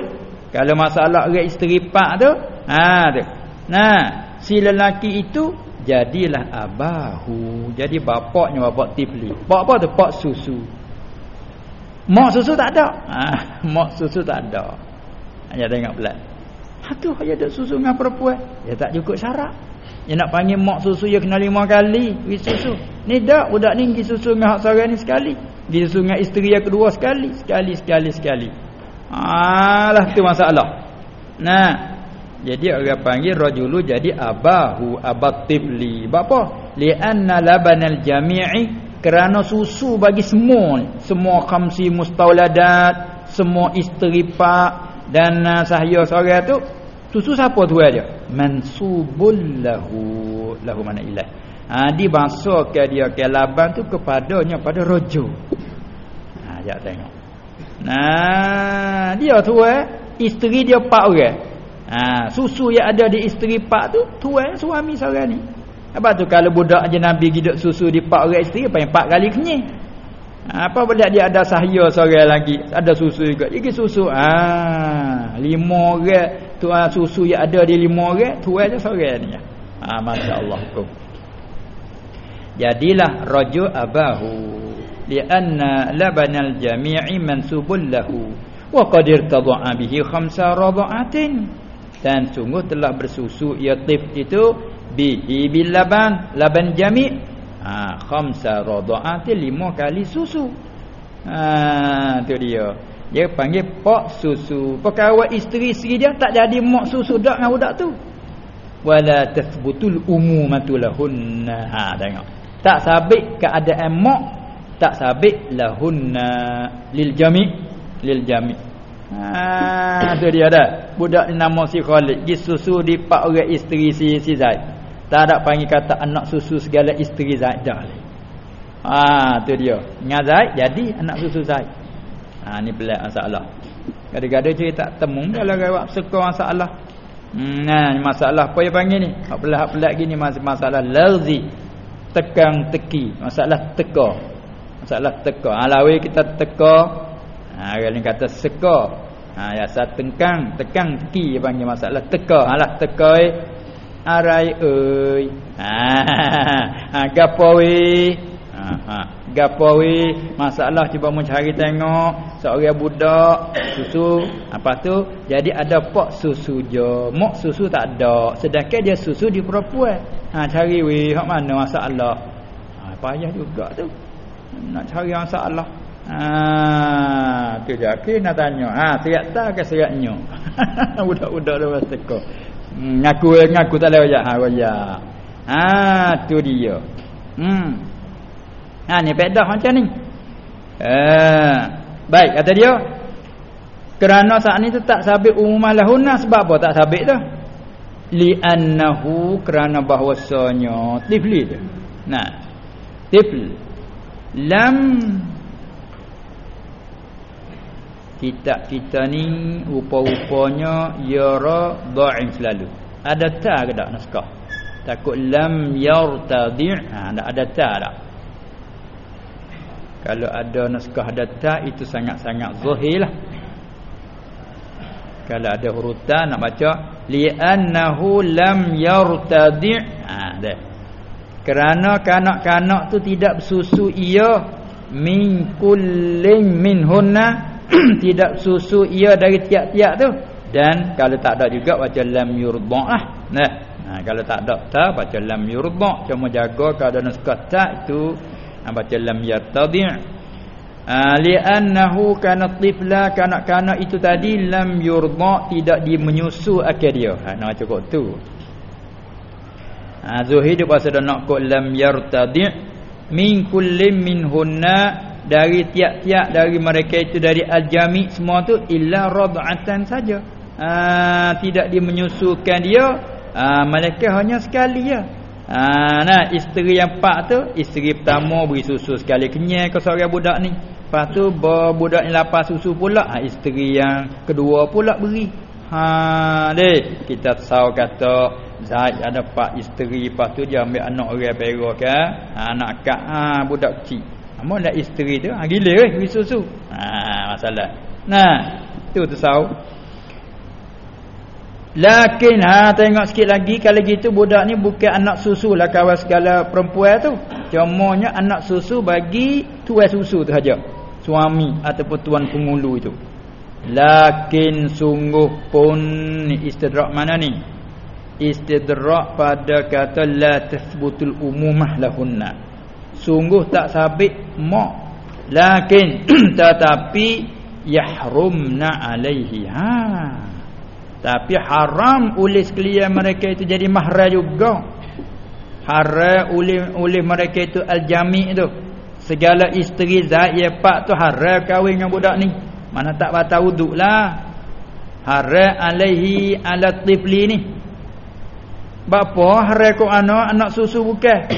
Kalau masalah orang isteri pak tu ha tu. Nah si lelaki itu jadilah abahu. Jadi bapaknya bapak tifli. Bapak apa tu pak susu. Mak susu tak ada. Ha mak susu tak ada. Hanya tengok pelan ha tu ada susu dengan perempuan. Dia tak cukup syarat dia nak panggil mak susu dia kena lima kali. Wi susu. Ni dak budak ni pergi susu dengan hak seorang ni sekali. Pergi susu dengan isteri yang kedua sekali. Sekali sekali sekali. Alah tu masalah. Nah. Jadi orang panggil rajulu jadi abahu abatibli apa? Li'anna labanal jami'i kerana susu bagi semua semua khamsi mustauladat semua isteri pak dan uh, sahaya seorang tu Susu siapa tu aja? Mansubul lahu lahu mana ilah. Ha dibangsakan dia ke laban tu kepadanya pada rojo. Ha jap tengok. Nah, dia tu eh isteri dia pak orang. Ha susu yang ada di isteri pak tu tuan suami seorang ni. Apa tu kalau budak je Nabi hidup susu di pak orang isteri apa pak kali kenyang. Ha, apa boleh dia ada sahaya seorang lagi, ada susu juga. Iki susu ah lima orang tuan susu yang ada di lima orang tuan je seorang ni. Ha masya-Allah hukum. Jadilah raju abahu lianna labanal jami'i mansubul lahu wa qad irtada'a bihi khamsa radha'atin. Dan sungguh telah bersusu ia tip itu bihi bil laban laban jami' ha khamsa radha'atin lima kali susu. Ha tu dia dia panggil pak susu. Perkara isteri siri dia tak jadi mak susu dak dengan budak tu. Wala tathbutul umumatu lahunna. Ha tengok. Tak sabit keadaan mak, tak sabit lahunna lil jami' lil jami'. Ha tu dia dah. Budak ni nama si Khalid, gi susu di pak orang isteri si si Zaid. Tak ada panggil kata anak susu segala isteri Zaid dah. Ha tu dia. Dengan Zaid jadi anak susu Zaid. Ha ni pelik masalah. Kadang-kadang cerita tak temu kalau gawak suka masalah. Hmm, nah, masalah apa yang panggil ni? Hak pelik-pelik gini masalah larzi. Tekang teki, masalah teka. Masalah teka. Ha lawe kita teka. Ha orang ni kata seka. Ha ya sa tengkang, tekang teki dia panggil masalah teka. Alah teka ai arai oi. Ha ha gapo we? Ha ha. Gapo masalah cuba mencari tengok seorang budak susu. Apa tu jadi ada pak susu je. Mak susu tak ada. Sedangkan dia susu di perempuan. Ha cari we hak mana masalah? Ha payah juga tu. Nak cari masalah. Ha tu je. Okay, nak tanya. Ha siap tak ke siapnya budak-budak dah mesti ko hmm, ngaku ngaku tak lewat ha ya ha tu dia. Hmm Ha ni faedah macam ni. Eh, baik kata dia. Kerana saat ni tu tak sabit umumah lahunna sebab apa tak sabit tu? Li'annahu kerana bahwasanya tifli tu. Nah. Tifl lam kita kita ni rupa-rupanya yara dha'in selalu. Ada tak ke tak naskah? takut lam yartadi' ha ada ta tak kalau ada naskah ada ta itu sangat-sangat zahirlah kalau ada huruf ta nak baca li'annahu lam yartadi' ha dah. Kerana kanak-kanak tu tidak bersusu ia min kullin minhunna tidak susu ia dari tiap-tiap tu. Dan kalau tak ada juga baca lam yurdha lah nah ha, kalau tak ada ta baca lam yurdha cuma jaga naskah ta itu ha, baca lam yartadi' ha, li'annahu kana tifla kanak-kanak itu tadi lam yurdha tidak di menyusu akhir dia. Ha nak cukup tu. Ha zuhid pasal nak kok lam yartadi' min kullin minhunna dari tiap-tiap dari mereka itu dari al-jami semua tu illa rad'atan saja. Ha, tidak dimenyusukan dia. Ha, mereka hanya sekali ya ha, nah isteri yang pak tu isteri pertama beri susu sekali kenyal ke seorang budak ni. Lepas tu budak ni lapar susu pula. Ha, isteri yang kedua pula beri. Ha dek kita tahu kata Zaid ada pak isteri. Lepas tu dia ambil anak orang perak kan ha, anak akak ha, budak kecil. Amo nak isteri tu ha, gila eh beri susu. Ha masalah. Nah tu tu tahu Lakin ha tengok sikit lagi kalau gitu budak ni bukan anak susu lah kawan segala perempuan tu. Cumanya anak susu bagi tuan susu tu saja. Suami ataupun tuan pengulu itu. Lakin sungguh pun istidrak mana ni? Istidrak pada kata la tathbutul umumah lahunna. Sungguh tak sabit mak. Lakin tetapi yahrumna alaihi. Ha. Tapi haram oleh sekalian mereka itu jadi mahra juga. Haram oleh oleh mereka itu al-jami' itu. Segala isteri Zaid ya pak tu haram kahwin dengan budak ni. Mana tak batal wuduklah. Haram alaihi ala tifli ni. Bapa haram kau anak anak susu bukan.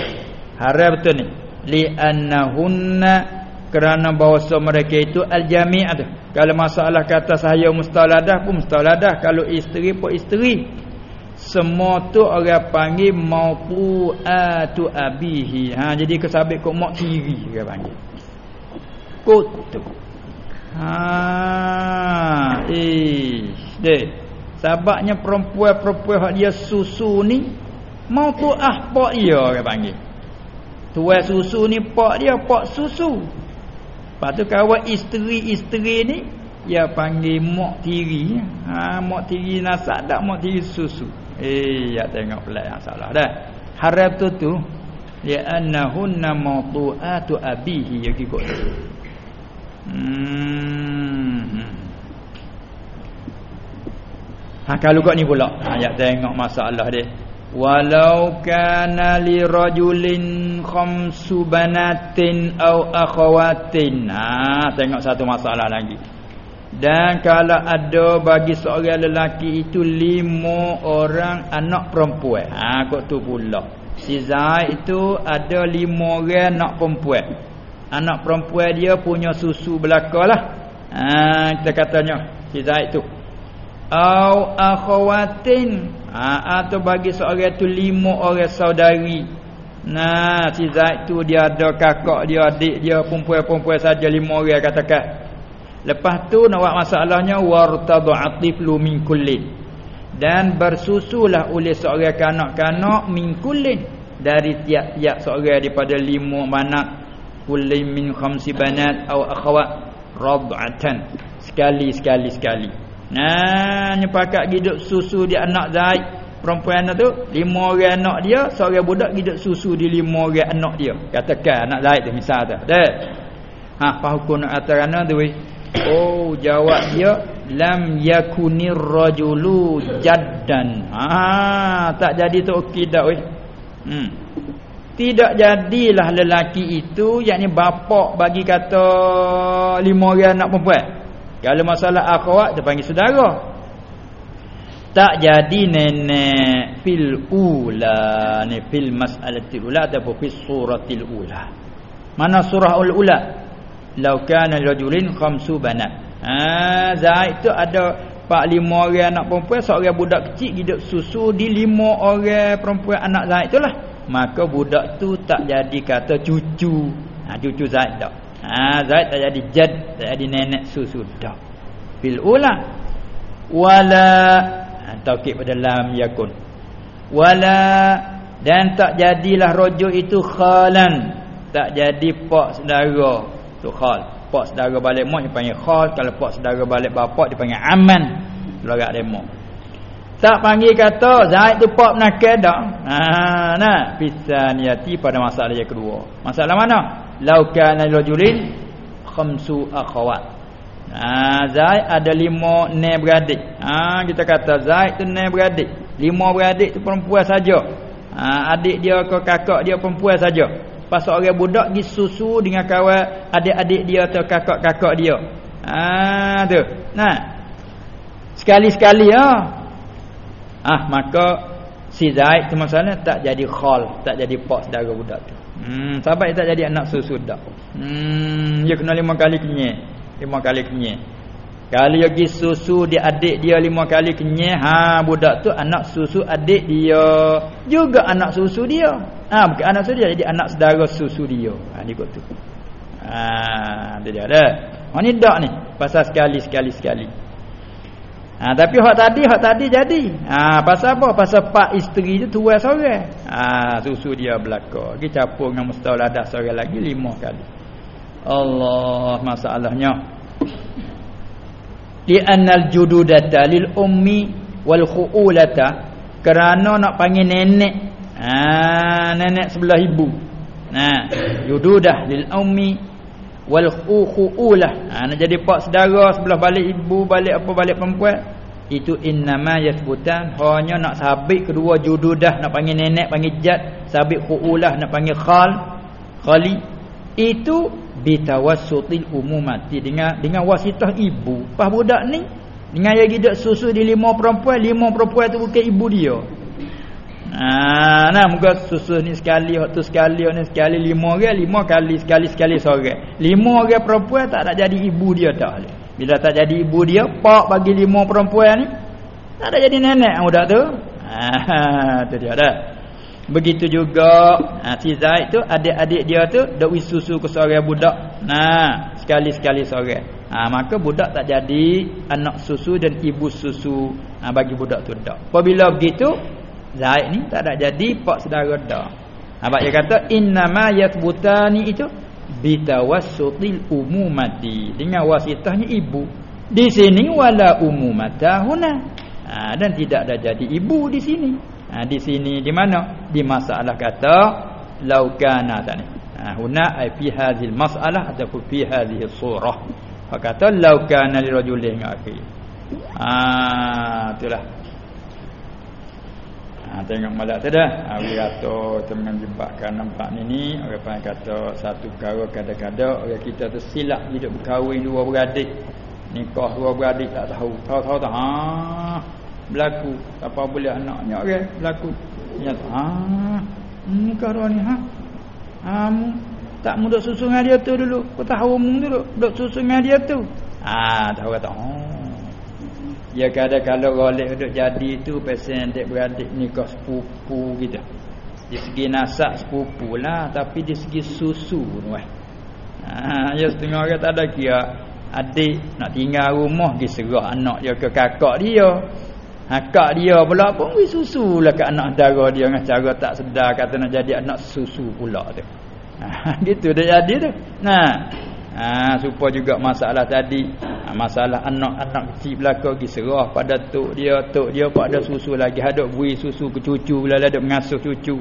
Haram betul ni. Li annahunna kerana bahasa mereka itu al-jami' tu. Kalau masalah kata saya mustaladah pun mustaladah, kalau isteri pun isteri. Semua tu orang panggil mautu'atu abihi. Ha jadi kesabit kok mak tiri orang panggil. Kut tu. Ha eh deh. Sebabnya perempuan-perempuan hak dia susu ni mautu'ah pak dia orang panggil. Tuai susu ni pak dia pak susu. Lepas tu kawan isteri-isteri ni ya panggil mak tiri. Ha mak tiri nasab tak mak tiri susu. Eh ya tengok pelik yang salah dah. Harap tu tu ya annahunna mawtu'atu abihi ya kikut. Hmm. Ha kalau kau ni pula. Ha ya tengok masalah dia walau kana li rajulin khamsu banatin au akhawatin. Ha tengok satu masalah lagi. Dan kalau ada bagi seorang lelaki itu lima orang anak perempuan. Ha kok tu pula. Si Zaid itu ada lima orang anak perempuan. Anak perempuan dia punya susu belakalah ha kita katanya si Zaid tu au akhawatin. Ha, atau bagi seorang tu lima orang saudari. Nah si Zaid tu dia ada kakak dia adik dia perempuan-perempuan saja lima orang katakan. Lepas tu nak buat masalahnya wartadu atiflu min kullin. Dan bersusulah oleh seorang kanak-kanak min kullin. Dari tiap-tiap seorang daripada lima mana kullin min khamsi banat atau akhwat rad'atan sekali sekali sekali Nah, nyepakat hidup susu di anak Zaid perempuan tu lima orang anak dia seorang budak hidup susu di lima orang anak dia. Katakan anak Zaid tu misal tu. Dah. Ha apa hukum nak atarana tu oh jawab dia lam yakunir rajulu jaddan. Ha tak jadi tu okey dah weh? Hmm. Tidak jadilah lelaki itu yakni bapak bagi kata lima orang anak perempuan kalau masalah akhwat dia panggil saudara. Tak jadi nenek fil ula ni fil mas'alatil ula ataupun fil suratil ula. Mana surah ul ula? Lau kana rajulin khamsu banat. Ha Zaid tu ada Pak lima orang anak perempuan seorang budak kecil hidup susu di lima orang perempuan anak Zaid itulah maka budak tu tak jadi kata cucu ha, cucu Zaid tak ha, Zaid tak jadi jad tak jadi nenek susu tak bil ula wala ha, taukid pada lam yakun. Wala dan tak jadilah rojo itu khalan. Tak jadi pak saudara. Tu khal. Pak saudara balik mak dipanggil khal. Kalau pak saudara balik bapak dipanggil aman. Logat demo tak panggil kata Zaid tu pak nakal dak ha nah niati pada masalah yang kedua. Masalah mana lau kana rajulin khamsu akhawat ha Zaid ada lima ne beradik ha kita kata Zaid tu ne beradik lima beradik tu perempuan saja ha adik dia ke kakak dia perempuan saja pasal orang budak pergi susu dengan kawan adik-adik dia atau kakak-kakak dia. Ha tu. Nah. Sekali-sekali ya. Ah maka si Zaid tu masalah tak jadi khal, tak jadi pak saudara budak tu. Hmm sahabat tak jadi anak susu dak. Hmm dia kena lima kali kenyek. Lima kali kenyek. Kali dia susu dia adik dia lima kali kenyek, ha budak tu anak susu adik dia. Juga anak susu dia. Ha bukan anak susu dia jadi anak saudara susu dia. Ha ni tu. Ha dia ada. Ha ni dak ni. Pasal sekali sekali sekali. Ha tapi hak tadi hak tadi jadi. Ha pasal apa? Pasal pak isteri tu tua seorang. Ha susu dia belaka. Gi capur dengan mustalah dah seorang lagi lima kali. Allah masalahnya li annal jududata lil ummi wal khuulata kerana nak panggil nenek ha nenek sebelah ibu nah jududah lil ummi wal khuulah ha nak jadi pak saudara sebelah balik ibu balik apa balik perempuan. Itu innama yathbutan hanya nak sabit kedua jududah. Nak panggil nenek panggil jad. Sabit khuulah nak panggil khal khali. Itu bitawassutil umumati. Dengan dengan wasitah ibu. Pas budak ni dengan dia gidak susu di lima perempuan lima perempuan tu bukan ibu dia ha nah muka susu ni sekali waktu sekali ni sekali lima orang lima kali sekali sekali seorang lima orang perempuan tak nak jadi ibu dia tak bila tak jadi ibu dia pak bagi lima perempuan ni tak ada jadi nenek budak tu ha tu dia dah Begitu juga ha, si Zaid tu adik-adik dia tu dak susu ke seorang budak. Nah, sekali-sekali seorang. Ha, maka budak tak jadi anak susu dan ibu susu ha, bagi budak tu dak. Apabila begitu Zaid ni tak ada jadi pak saudara dak. Ha, dia kata innama yathbutani itu bitawassutil umumati dengan wasitahnya ibu. Di sini wala umumata huna. Ha, dan tidak ada jadi ibu di sini. Ha, di sini di mana? Di masalah kata laukana tadi. Ha, huna ai fi hadhil masalah atau fi hadhihi surah. Fa kata laukana li rajulin akhi. Ah, itulah. Ha, tengok malak tu dah. Ha, dia kata teman jebakkan nampak ni ni. Orang kata satu perkara kadang-kadang orang kita tu silap hidup berkahwin dua beradik. Nikah dua beradik tak tahu. Tahu-tahu tak. Ha, berlaku apa boleh anaknya orang okay? berlaku ya ha ni karo ni ha kamu tak mudah susu dengan dia tu dulu kau tahu mung dulu duk susu dengan dia tu ha tahu kata oh ya kada kalau golek duk jadi tu pesen dek beradik nikah sepupu gitu di segi nasab sepupu lah tapi di segi susu pun weh ha ya setengah orang tak ada kira adik nak tinggal rumah diserah anak dia ke kakak dia Akak dia pula pun beri susu lah ke anak dara dia dengan cara tak sedar kata nak jadi anak susu pula tu. Ha, gitu dia jadi tu. Nah. Ha, supaya juga masalah tadi. Ha, masalah anak-anak kecil belaka pergi serah pada tok dia tok dia pada susu lagi. Hadap beri susu ke cucu bila ada mengasuh cucu.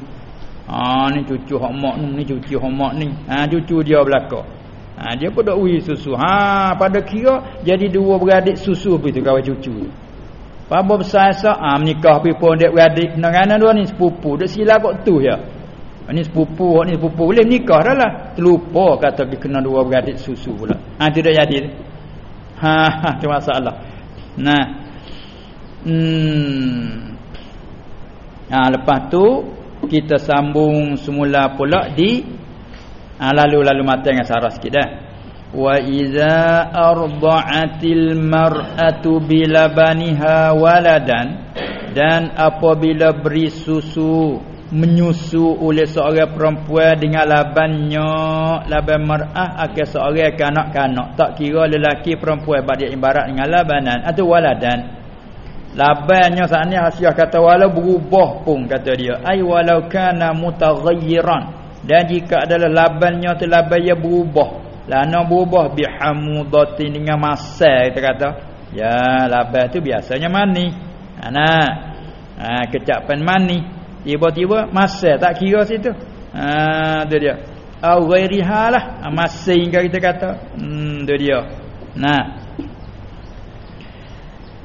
Ha ni cucu hak mak ni ni cucu hak mak ni. Ha cucu dia belaka. Ha dia pun dak beri susu. Ha pada kira jadi dua beradik susu begitu kawan cucu? Papa besar asa ah menikah pun dek beradik. Nangana dua ni sepupu. Dak sila kok tu ya. Ini sepupu ni sepupu boleh nikah dah lah. Terlupa kata dia kena dua beradik susu pula. Ha tidak jadi. Ha ha masalah. Nah. Hmm. Ha lepas tu kita sambung semula pula di ha, lalu-lalu mata dengan sarah sikit dah. wa idza arda'atil mar'atu bilabaniha waladan dan apabila beri susu menyusu oleh seorang perempuan dengan labannya laban mar'ah akan seorang kanak-kanak. Tak kira lelaki perempuan pada ibarat dengan labanan. Atau waladan. Labannya saat ni hasiah kata walau berubah pun kata dia. Ai walau kana mutaghayyiran. Dan jika adalah labannya tu laban yang berubah. Lana berubah bihamudatin dengan masa kita kata. Ya laban tu biasanya mani. Anak. Ha, kecapan mani Tiba-tiba masa tak kira situ. Ha tu dia. Au ghairiha lah. Ha, masa hingga kita kata. Hmm tu dia. Nah.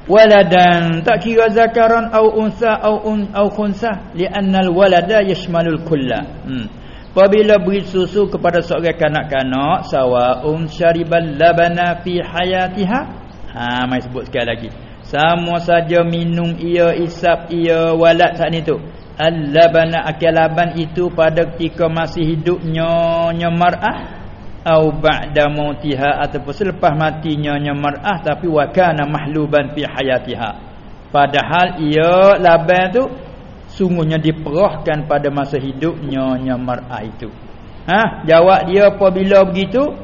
Waladan tak kira zakaran au unsa au un au khunsa li'anna al-walada yashmalul kulla. Hmm. Apabila beri susu kepada seorang kanak-kanak sawa'un syaribal labana fi hayatiha. Ha mai sebut sekali lagi. Sama saja minum ia isap ia walad saat itu akalaban itu pada ketika masih hidupnya nyamarah atau ba'da mautiha ataupun selepas matinya nyamarah tapi wa kana mahluban fi hayatiha. Padahal ia laban tu sungguhnya diperahkan pada masa hidupnya nyamarah itu. Ha? Jawab dia apabila begitu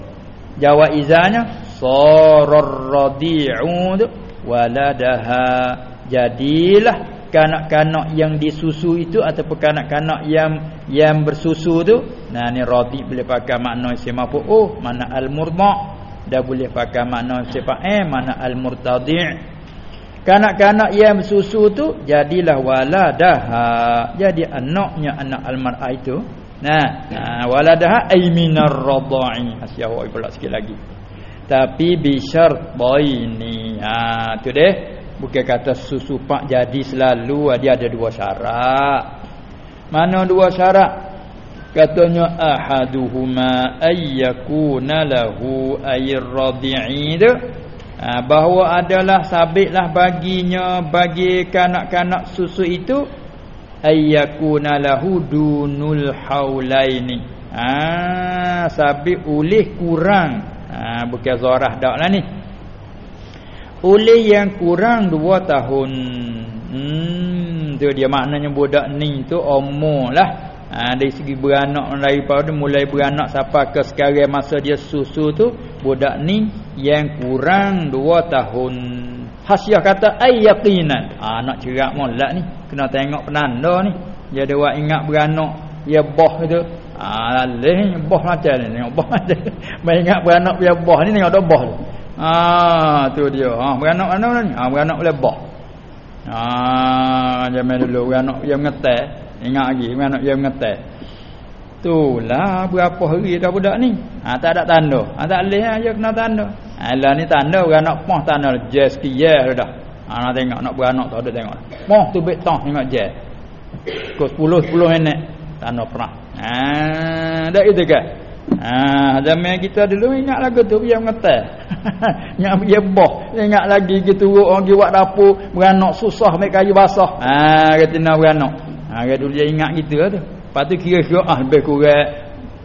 jawab izanya sarar radi'u waladaha. Jadilah kanak-kanak yang disusu itu ataupun kanak-kanak yang yang bersusu tu nah ni radi boleh pakai makna isim apa oh mana al-murda dah boleh pakai makna sifat eh mana al-murtadi' kanak-kanak yang bersusu tu jadilah waladah jadi anaknya anak al-mar'ah itu nah nah waladaha ay minar radha'i asyah pula sikit lagi. Tapi bi syartaini. Ha tu deh Bukan kata susu pak jadi selalu dia ada dua syarat. Mana dua syarat? Katanya ahaduhuma ayyakuna lahu ayr radi'i ha, bahawa adalah sabitlah baginya bagi kanak-kanak susu itu ayyakuna lahu dunul haulaini. Ah ha, sabit ulih kurang. Ha, bukan zarah daklah ni oleh yang kurang dua tahun. Hmm tu dia maknanya budak ni tu umur lah. Ha, dari segi beranak daripada mulai beranak sampai ke sekarang masa dia susu tu budak ni yang kurang dua tahun. Hasiah kata ay yaqinan. Ha, nak cerak molek ni kena tengok penanda ni. Dia ada buat ingat beranak dia boh tu. Ha, leh boh macam ni tengok boh macam ingat beranak dia boh ni tengok dah boh tu Ah tu dia. Ha beranak mana ni? Ha beranak boleh bah. Ha zaman dulu beranak dia mengetai. Ingat lagi beranak dia mengetai. Itulah berapa hari dah budak ni. Ha tak ada tanda. Ha tak leh aja kena tanda. Ha lah ni tanda beranak poh tanda jes kiyah dah. Ha nak tengok nak beranak tak ada tengok. Poh tu bet tah tengok jes. Kau 10 10 nenek tanda pernah. Ha dak itu ke? Ha zaman kita dulu ingat lagu tu biar mengetai. Ingat pergi boh. Ingat lagi gitu orang pergi buat dapur. Beranak susah ambil kayu basah. Ha, kata nak beranak. Ha, kata dulu dia ingat gitu tu. Lepas tu kira-kira ah, lebih kurang.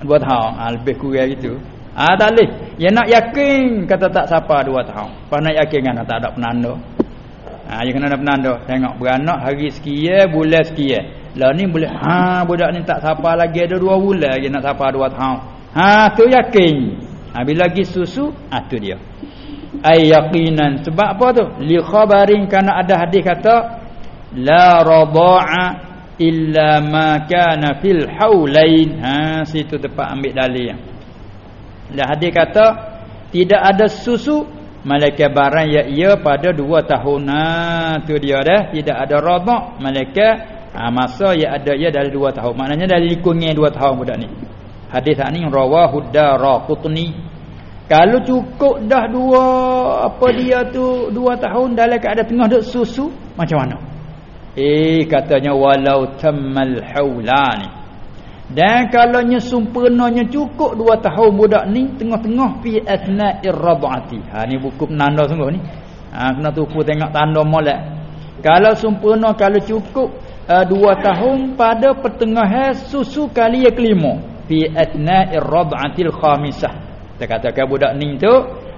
Dua tahun. Ha, lebih kurang gitu. Ha, tak boleh. Dia nak yakin kata tak siapa dua tahun. Lepas nak yakin kan tak ada penanda. Ha, dia kena ada penanda. Tengok beranak hari sekian, bulan sekian. Lah ni boleh. Ha, budak ni tak siapa lagi ada dua bulan lagi nak siapa dua tahun. Ha, tu yakin. Ha, bila lagi susu, ah tu dia. Ay yaqinan. Sebab apa tu? Li khabarin kana ada hadis kata la radha'a illa ma kana fil haulain. Ha, situ tempat ambil dalil. Ada hadis kata tidak ada susu malaikat barang ya ia pada dua tahun. Ha, tu dia dah. Tidak ada radha' malaikat ha, masa ya ada ia dalam dua tahun. Maknanya dari likungnya dua tahun budak ni. Hadis ni rawahu Daraqutni. Kalau cukup dah dua apa dia tu dua tahun dalam keadaan tengah duk susu macam mana? Eh katanya walau tammal haulani. Dan kalau nya sempurnanya cukup dua tahun budak ni tengah-tengah fi athna'ir rad'ati. Ha ni buku penanda sungguh ni. Ha kena tupu tengok tanda molek. Kalau sempurna kalau cukup uh, dua tahun pada pertengahan susu kali yang kelima fi atna'ir rad'atil khamisah Kita katakan budak ni tu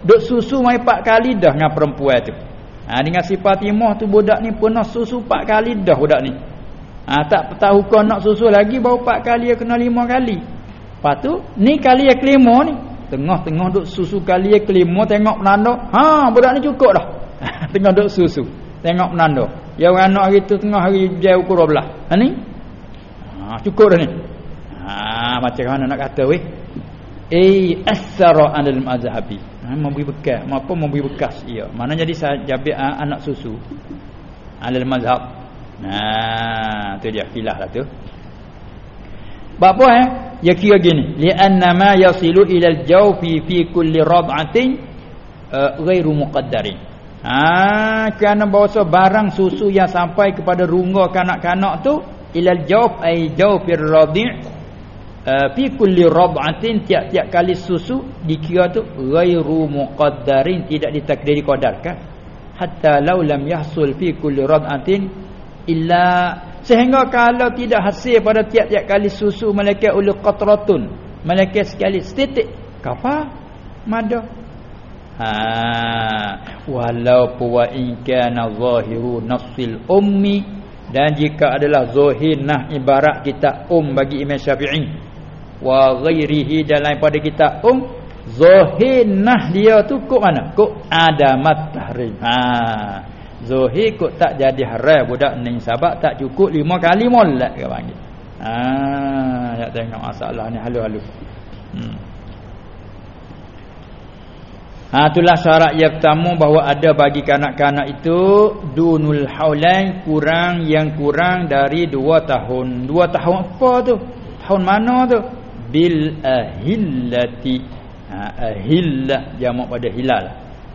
duk susu mai 4 kali dah dengan perempuan tu. Ha dengan si Fatimah tu budak ni pernah susu 4 kali dah budak ni. Ha tak tahu kau nak susu lagi baru 4 kali dia kena 5 kali. Lepas tu ni kali yang kelima ni tengah-tengah duk susu kali yang kelima tengok penanda. Ha budak ni cukup dah. tengah duk susu. Tengok penanda. Ya anak hari tu tengah hari ukur 12. Ha ni. Ha cukup dah ni. Ha macam mana nak kata weh? Eh asara anil mazhabi. Ha memberi bekas, apa memberi bekas ia. Mana jadi jabi anak susu. Anil mazhab. Nah, tu dia filah lah tu. Sebab apa eh? Ya kira gini, li'anna ma yasilu ila al-jawfi fi kulli rad'atin uh, ghairu muqaddarin. Ha, kerana bahawa barang susu yang sampai kepada rungga kanak-kanak tu ila al-jawf ay jawfir radi' uh, fi kulli rad'atin tiap-tiap kali susu dikira tu ghairu muqaddarin tidak ditakdiri qadarkan hatta law lam yahsul fi kulli rad'atin illa Sehingga kalau tidak hasil pada tiap-tiap kali susu malaikat ulu qatratun, malaikat sekali setitik, kapa? Mada. Ha, walau wa in kana zahiru nafsil ummi dan jika adalah zahir nah ibarat kita um bagi Imam Syafi'i wa ghairihi dalam pada kita um zahir nah dia tu kok mana? Kok adamat tahrim. Ha. Zuhir kot tak jadi haram budak ni sebab tak cukup lima kali molek ke panggil. Ha, nak tengok masalah ni halu-halu. Hmm. Ha itulah syarat yang pertama bahawa ada bagi kanak-kanak itu dunul haulain kurang yang kurang dari dua tahun. Dua tahun apa tu? Tahun mana tu? Bil ahillati. Ha ahillah jamak pada hilal.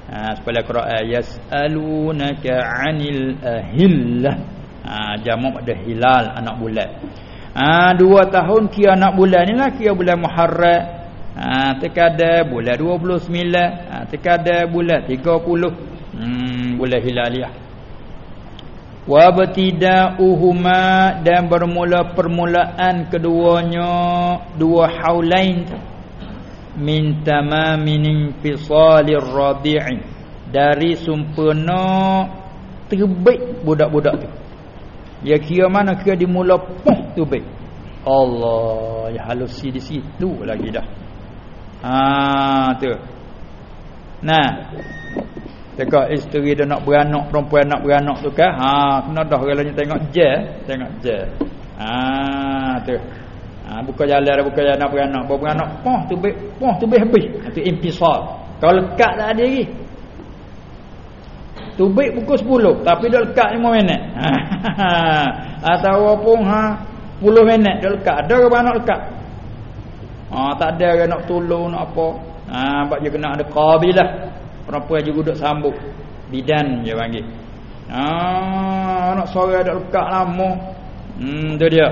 Ha, supaya Quran yasalunaka 'anil ahillah ha jamak pada hilal anak bulan ha dua tahun kira anak bulan ni lah kira bulan Muharram. Ha terkadang bulan 29 ha terkadang bulan 30 hmm bulan hilaliah wa batida'uhuma dan bermula permulaan keduanya dua haulain min tamamin infisalir radi'i dari sempurna terbit budak-budak tu. Ya kira mana kira dimula puh terbit Allah ya halusi di situ lagi dah. Ha tu. Nah Tengok isteri dia nak beranak Perempuan nak beranak tu kan ha, Kena dah orang tengok je Tengok je ha, tu Ha, buka jalan buka jalan beranak, bawa beranak, poh tu baik, poh tu baik habis. Itu ha, impisal. Kalau lekat tak ada lagi. Tu baik pukul 10, tapi dah lekat 5 minit. Atau apa ha 10 minit dah lekat. Ada ke beranak lekat? Ha, tak ada ke nak tolong nak apa. Ha, sebab dia kena ada qabilah. Perempuan juga duduk sambung. Bidan dia panggil. Ha, nak sore dah lekat lama. Hmm, tu dia.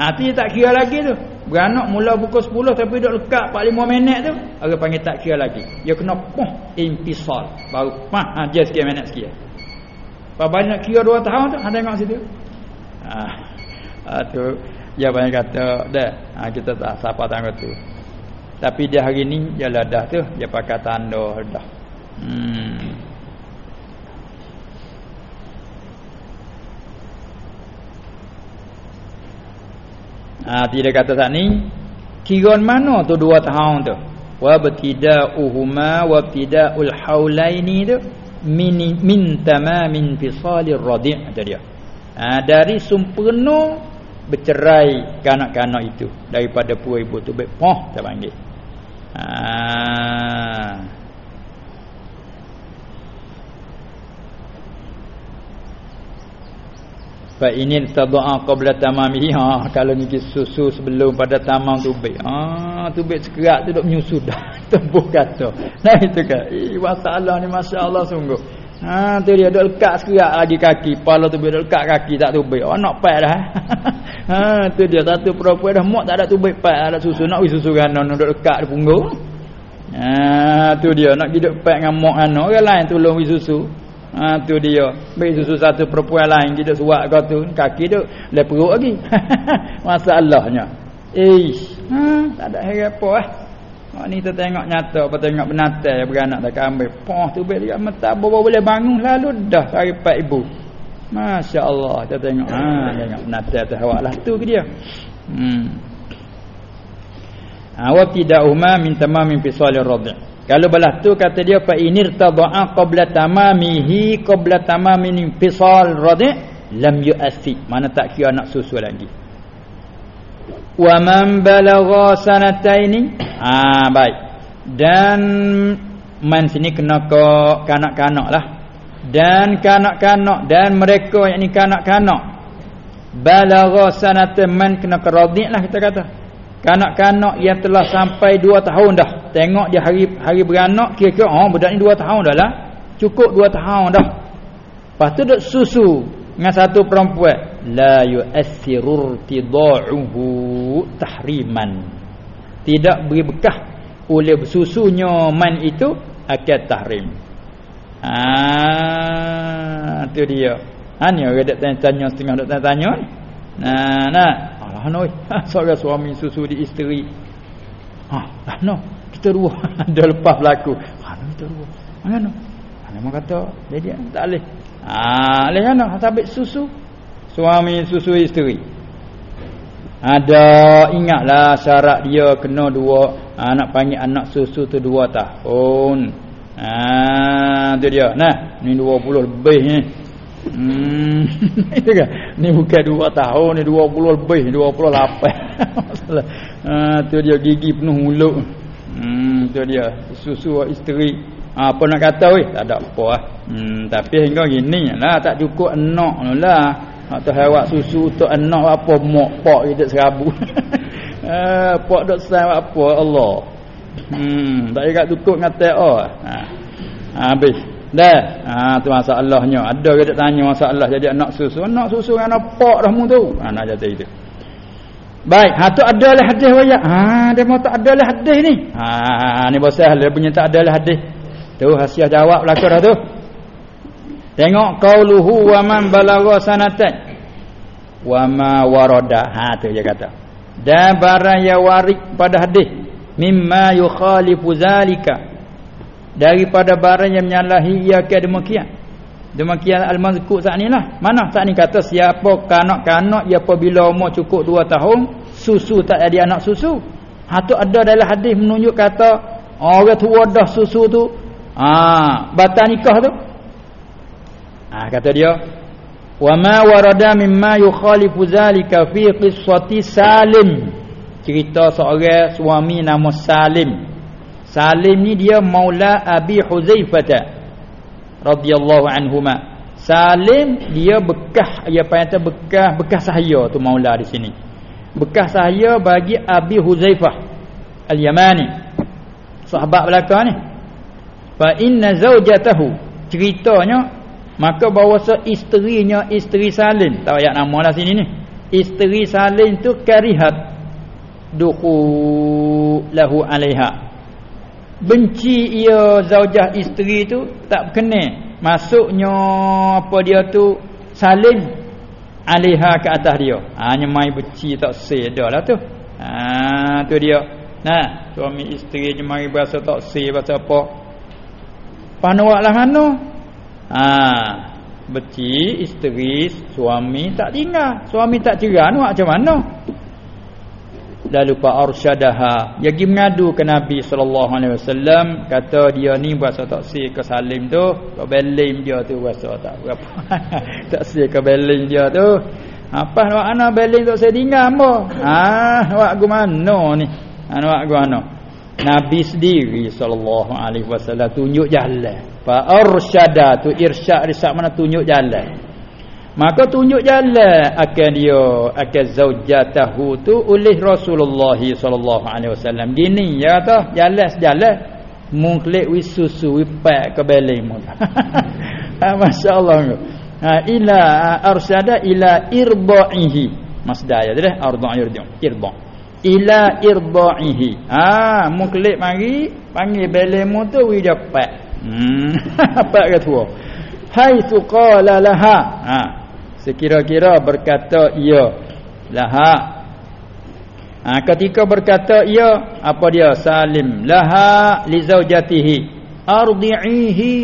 Ha tu tak kira lagi tu. Beranak mula pukul 10 tapi duk lekat 45 minit tu, orang panggil tak kira lagi. Dia kena puh intisal. Baru pah ha dia sikit minit sikit. Apa banyak kira 2 tahun tu, hang tengok situ. Ha, ha tu dia banyak kata dah. Ha kita tak siapa tangguh tu. Tapi dia hari ni dia lah dah tu, dia pakai tanda dah. Hmm. Ha tidak kata saat ni kiron mana tu dua tahun tu? Wa btida'uhuma wa btida'ul haulaini tu min min tamamin fisalir radi' kata dia. Ha, dari sempurna bercerai kanak-kanak itu daripada puai ibu tu baik poh tak panggil. Ha fa ini tadaa qabla tamamihi ha kalau ni susu sebelum pada tamam tubik ha tubik sekerat tu dok menyusu dah. Tempuh kata. Nah itu kan. Eh masalah ni masya-Allah sungguh. Ha tu dia dok lekat sekerat lagi kaki. Kepala tu dok lekat kaki tak tubik oh nak pat dah. Ha tu dia. Satu perempuan dah mak tak ada tubik pat. Ada susu nak susu kan. Dok lekat di punggung. Ha tu dia. Nak hidup pat dengan mak anak orang lain tolong susu Ha tu dia. Bagi susu satu perempuan lain kita suak kau tu kaki tu le perut lagi. Masalahnya. Ish. Ha tak ada hari apa eh. Ha ni kita tengok nyata apa tengok benatai yang beranak tak ambil. Poh tu bel dia mata bawa boleh bangun lalu dah cari pak ibu. Masya-Allah kita tengok ha tengok benatai tu awak lah tu ke dia. Hmm. Ha wa tidahuma min tamamin fisalir radhi'. Kalau balas tu kata dia fa inirtada'a qabla tamamihi qabla tamamin fisal radhi' lam yu'assi. Mana tak kira nak susu lagi. Wa man balagha sanataini. Ah baik. Dan man sini kena ke kanak-kanak lah. Dan kanak-kanak dan mereka yang ni kanak-kanak balagha sanatan man kena ke lah kita kata kanak-kanak yang telah sampai 2 tahun dah. Tengok dia hari hari beranak kira-kira oh budak ni 2 tahun dah lah. Cukup 2 tahun dah. Lepas tu duk susu dengan satu perempuan. La yu'athirur tida'uhu tahriman. Tidak beri bekah oleh bersusunya man itu akan tahrim. Ah tu dia. Ha ni orang dak tanya setengah dak tanya nah nah alah noi seorang suami susu di isteri ha ah no kita dua ada lepas berlaku ha no kita dua mana no mana kata dia tak boleh Ah, leh ana sabit susu. Suami susu isteri. Ada ingatlah syarat dia kena dua anak ah, panggil anak susu tu dua tahun. Ah, tu dia. Nah, ni 20 lebih ni. Hmm, kan. Ni bukan dua tahun ni 20 lebih, 28. Masalah. Ah, tu dia gigi penuh mulut. Hmm, tu dia susu isteri. Ha, apa nak kata weh tak ada apa ah hmm, tapi hingga gini lah tak cukup enak lah atau hewak susu tu enak apa mok pak kita serabu eh pak dok sang apa Allah hmm tak ingat cukup ngata oh ha habis dah ha tu masalahnya ada ke tak tanya masalah jadi anak susu anak susu dengan apa dah mu tu ha nak jadi itu Baik, ha tu adalah hadis wayak. Ha dia mau tak adalah hadis ni. Ha ni bosah dia punya tak adalah hadis. Tu hasiah jawab belaka dah tu. Tengok qauluhu wa man balagha sanatan wa ma warada. Ha tu dia kata. Dan barang yang warid pada hadis mimma yukhalifu zalika daripada barang yang menyalahi ia ke demikian. Demikian al-mazkur saat ni lah. Mana saat ni kata siapa kanak-kanak ya apabila umur cukup 2 tahun susu tak jadi anak susu. Ha tu ada dalam hadis menunjuk kata orang tua dah susu tu Ah, batal nikah tu. Ah kata dia, "Wa ma warada mimma yukhalifu zalika fi qissati Salim." Cerita seorang suami nama Salim. Salim ni dia maula Abi Huzaifah radhiyallahu anhuma. Salim dia bekah dia panggil bekah bekah sahaya tu maula di sini. Bekah sahaya bagi Abi Huzaifah Al-Yamani. Sahabat belakang ni fa inna zaujatahu ceritanya maka bahawa isterinya isteri Salim tahu ayat nama lah sini ni isteri Salim tu karihat duhu lahu alaiha benci ia zaujah isteri tu tak berkenan masuknya apa dia tu Salim alaiha ke atas dia hanya ha, mai benci tak say dah lah tu ha tu dia nah suami isteri je mari berasa tak say bahasa apa Panuak lah mana? Ha, beci, isteri, suami tak tinggal. Suami tak cerai, nuak macam mana? Lalu Pak Arsyadaha, dia pergi mengadu ke Nabi SAW, kata dia ni berasa tak si ke Salim tu, ke belim dia tu berasa tak berapa. tak si ke belim dia tu. Apa nak ana belim tak saya tinggal apa? Ha, nak aku mana ni? Ha, nak aku mana? Nabi sendiri sallallahu alaihi wasallam tunjuk jalan. Fa arsyada tu irsyad irsyad mana tunjuk jalan. Maka tunjuk jalan akan dia akan zaujatahu tu oleh Rasulullah sallallahu alaihi wasallam. Gini ya ta jalan sejalan mungklik wi susu wi pak ke beleng mu. ha, Masya-Allah. Ha, ila arsyada ila irdaihi. Masdar ya dah arda' yurdi'. Irda' ila irdaihi ha muklik mari panggil belemu tu wi dapat hmm apa kata tu haitsu qala laha ha sekira-kira berkata ia laha ha, ketika berkata ia apa dia? Salim. Laha li zaujatihi. Ardi'ihi.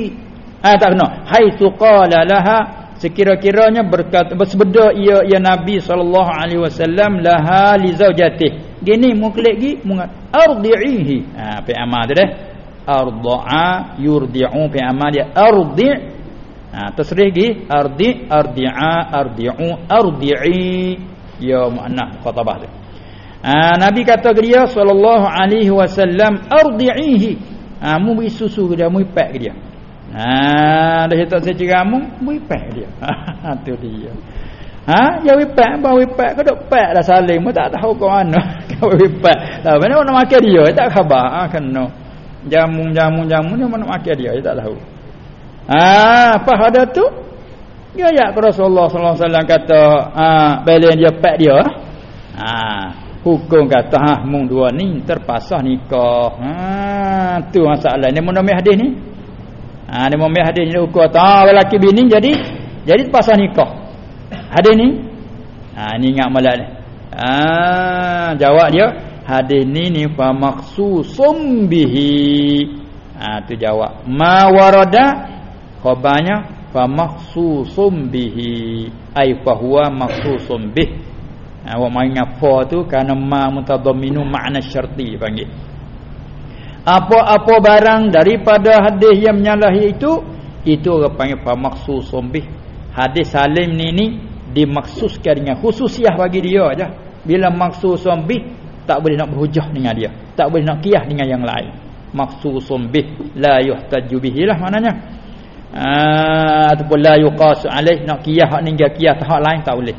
Ha, tak kena. Haitsu qala laha. Sekira-kiranya berkata bersebeda ia ya Nabi sallallahu alaihi wasallam laha li zaujatihi. Gini muklik gi ardi'ihi. Ha pe amal tu dah arda'a yurdi'u pe amal dia. Ardi' ha tasrih gi ardi ardi'a ardi'u ardi'i ya muannah khatabah tu ha nabi kata ke dia sallallahu alaihi wasallam ardi'ihi ha mu beri susu ke dia mu ipak ke dia ha dah tak saya cerita mu ipak dia ha tu dia Ha, ya wipak, bah wipak, kau dok pak dah saling, mu tak tahu kau mana. Kau wipak. Lah mana nak makan dia, tak khabar. Ha, kena. Jamu, jamu, jamu ni mana nak makan dia, tak tahu. Ha, apa ada tu? Ya ya Rasulullah sallallahu alaihi wasallam kata, ha, belen dia pak dia. Ha, hukum kata ha mung dua ni terpasah nikah. Ha, tu masalah ni mun hadis ni. Ha, ni mun hadis ni hukum ta lelaki bini jadi jadi terpasah nikah. Hadis ni ha ni ingat malat ni. Ha jawab dia hadis ni ni fa maqsusum bihi. Ha tu jawab. Ma warada khabarnya fa maqsusum bihi ai fa huwa maqsusum bih. Ha wa mainnya fa tu kerana ma mutadamminu makna syarti panggil. Apa-apa barang daripada hadis yang menyalahi itu itu orang panggil fa maqsusum bih. Hadis salim ni ni dimaksuskan dengan khususiah bagi dia aja. Bila maksusum bih tak boleh nak berhujah dengan dia. Tak boleh nak kiyah dengan yang lain. Maksusum bih la yuhtaju bihi lah maknanya. Ah ataupun la yuqas alaih nak kiyah hak ning kiyah hak lain tak boleh.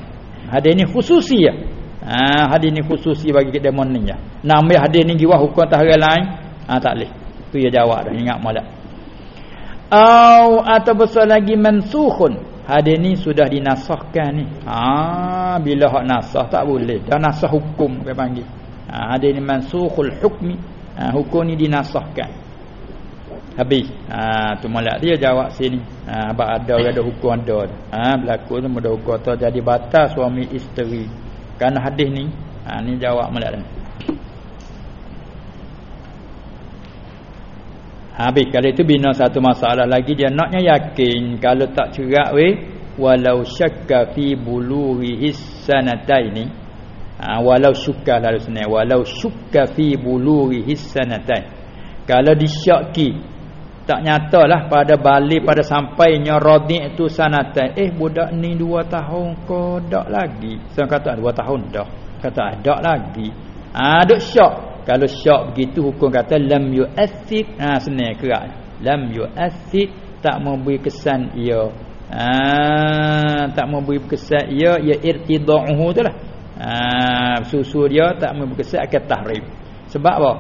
Hadis ni khususi ya. Ah hadis ni khususi bagi kita demon ni ya. Nak ambil hadis ni giwah hukum tahara lain ah tak boleh. Tu ya jawab dah ingat molek. Au atau besar lagi mansukhun hadis ni sudah dinasahkan ni ha bila hak nasah tak boleh dah nasah hukum dia panggil ha hadis ni mansukhul hukmi ha, hukum ni dinasahkan habis. Ha tu molek dia jawab sini. Ha apa ada ada hukum ada. Ha berlaku tu mudah hukum tu. Jadi batal suami isteri. Kerana hadis ni ha ni jawab molek dia. Habis. Kalau itu bina satu masalah lagi dia naknya yakin kalau tak cerak weh walau syakka fi bulughi sanataini ha, walau syukka lalu sini walau syukka fi bulughi sanatain kalau disyaki tak nyatalah pada balik pada sampainya radi itu sanatain eh budak ni dua tahun ko dak lagi? Saya kata dua tahun dah. Kata ada lagi. Ah ha, syak kalau syak begitu hukum kata lam yu'athik ha senang kerak. Lam yu'athik tak memberi kesan ia. Ha, tak memberi kesan ia ya irtidauhu itulah ha, susu dia tak memberi kesan akan tahrim sebab apa?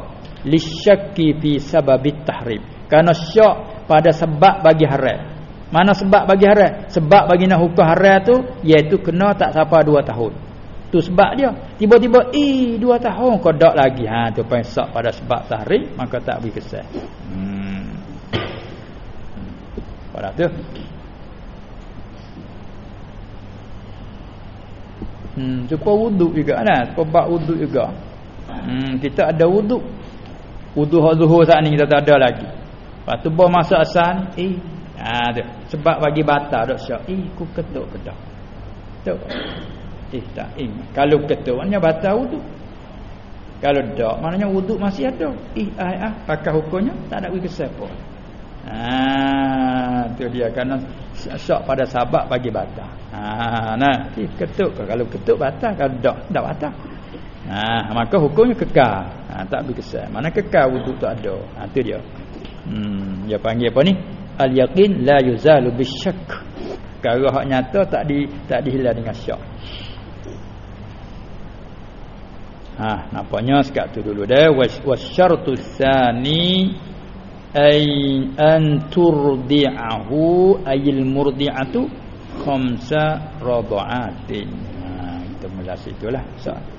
Lisyakki fi sababit tahrim kerana syak pada sebab bagi haram. Mana sebab bagi haram? Sebab bagi nak hukum haram tu iaitu kena tak sampai dua tahun. Tu sebab dia. Tiba-tiba eh dua tahun kau dak lagi. Ha tu pensak pada sebab tahrim maka tak bagi kesan. Hmm. Pada tu. Hmm cuba wuduk juga kan sebab wuduk juga. Hmm kita ada wuduk. Wuduk zuhur saat ni kita tak ada lagi lepas tu bawa masa asal eh ha tu sebab bagi batal dak syak eh ku ketuk kedak tu Eh tak eh, Kalau kata maknanya batal wuduk Kalau tak maknanya wuduk masih ada Eh ah, ah pakai hukumnya tak ada bagi siapa Ah, tu dia kerana syak pada sabak bagi batal. Ha nah, eh, ketuk kalau ketuk batal kalau tak tak batal. Ha maka hukumnya kekal. Ha tak berkesan. Mana kekal wuduk tak ada. Ha tu dia. Hmm dia panggil apa ni? Al yaqin la yuzalu bisyak. Kalau hak nyata tak di tak dihilang dengan syak. Ha nampaknya sekat tu dulu dah wasyartu tsani ay an turdi'ahu ayil murdi'atu khamsa radha'atin. Ha kita mula situlah. So.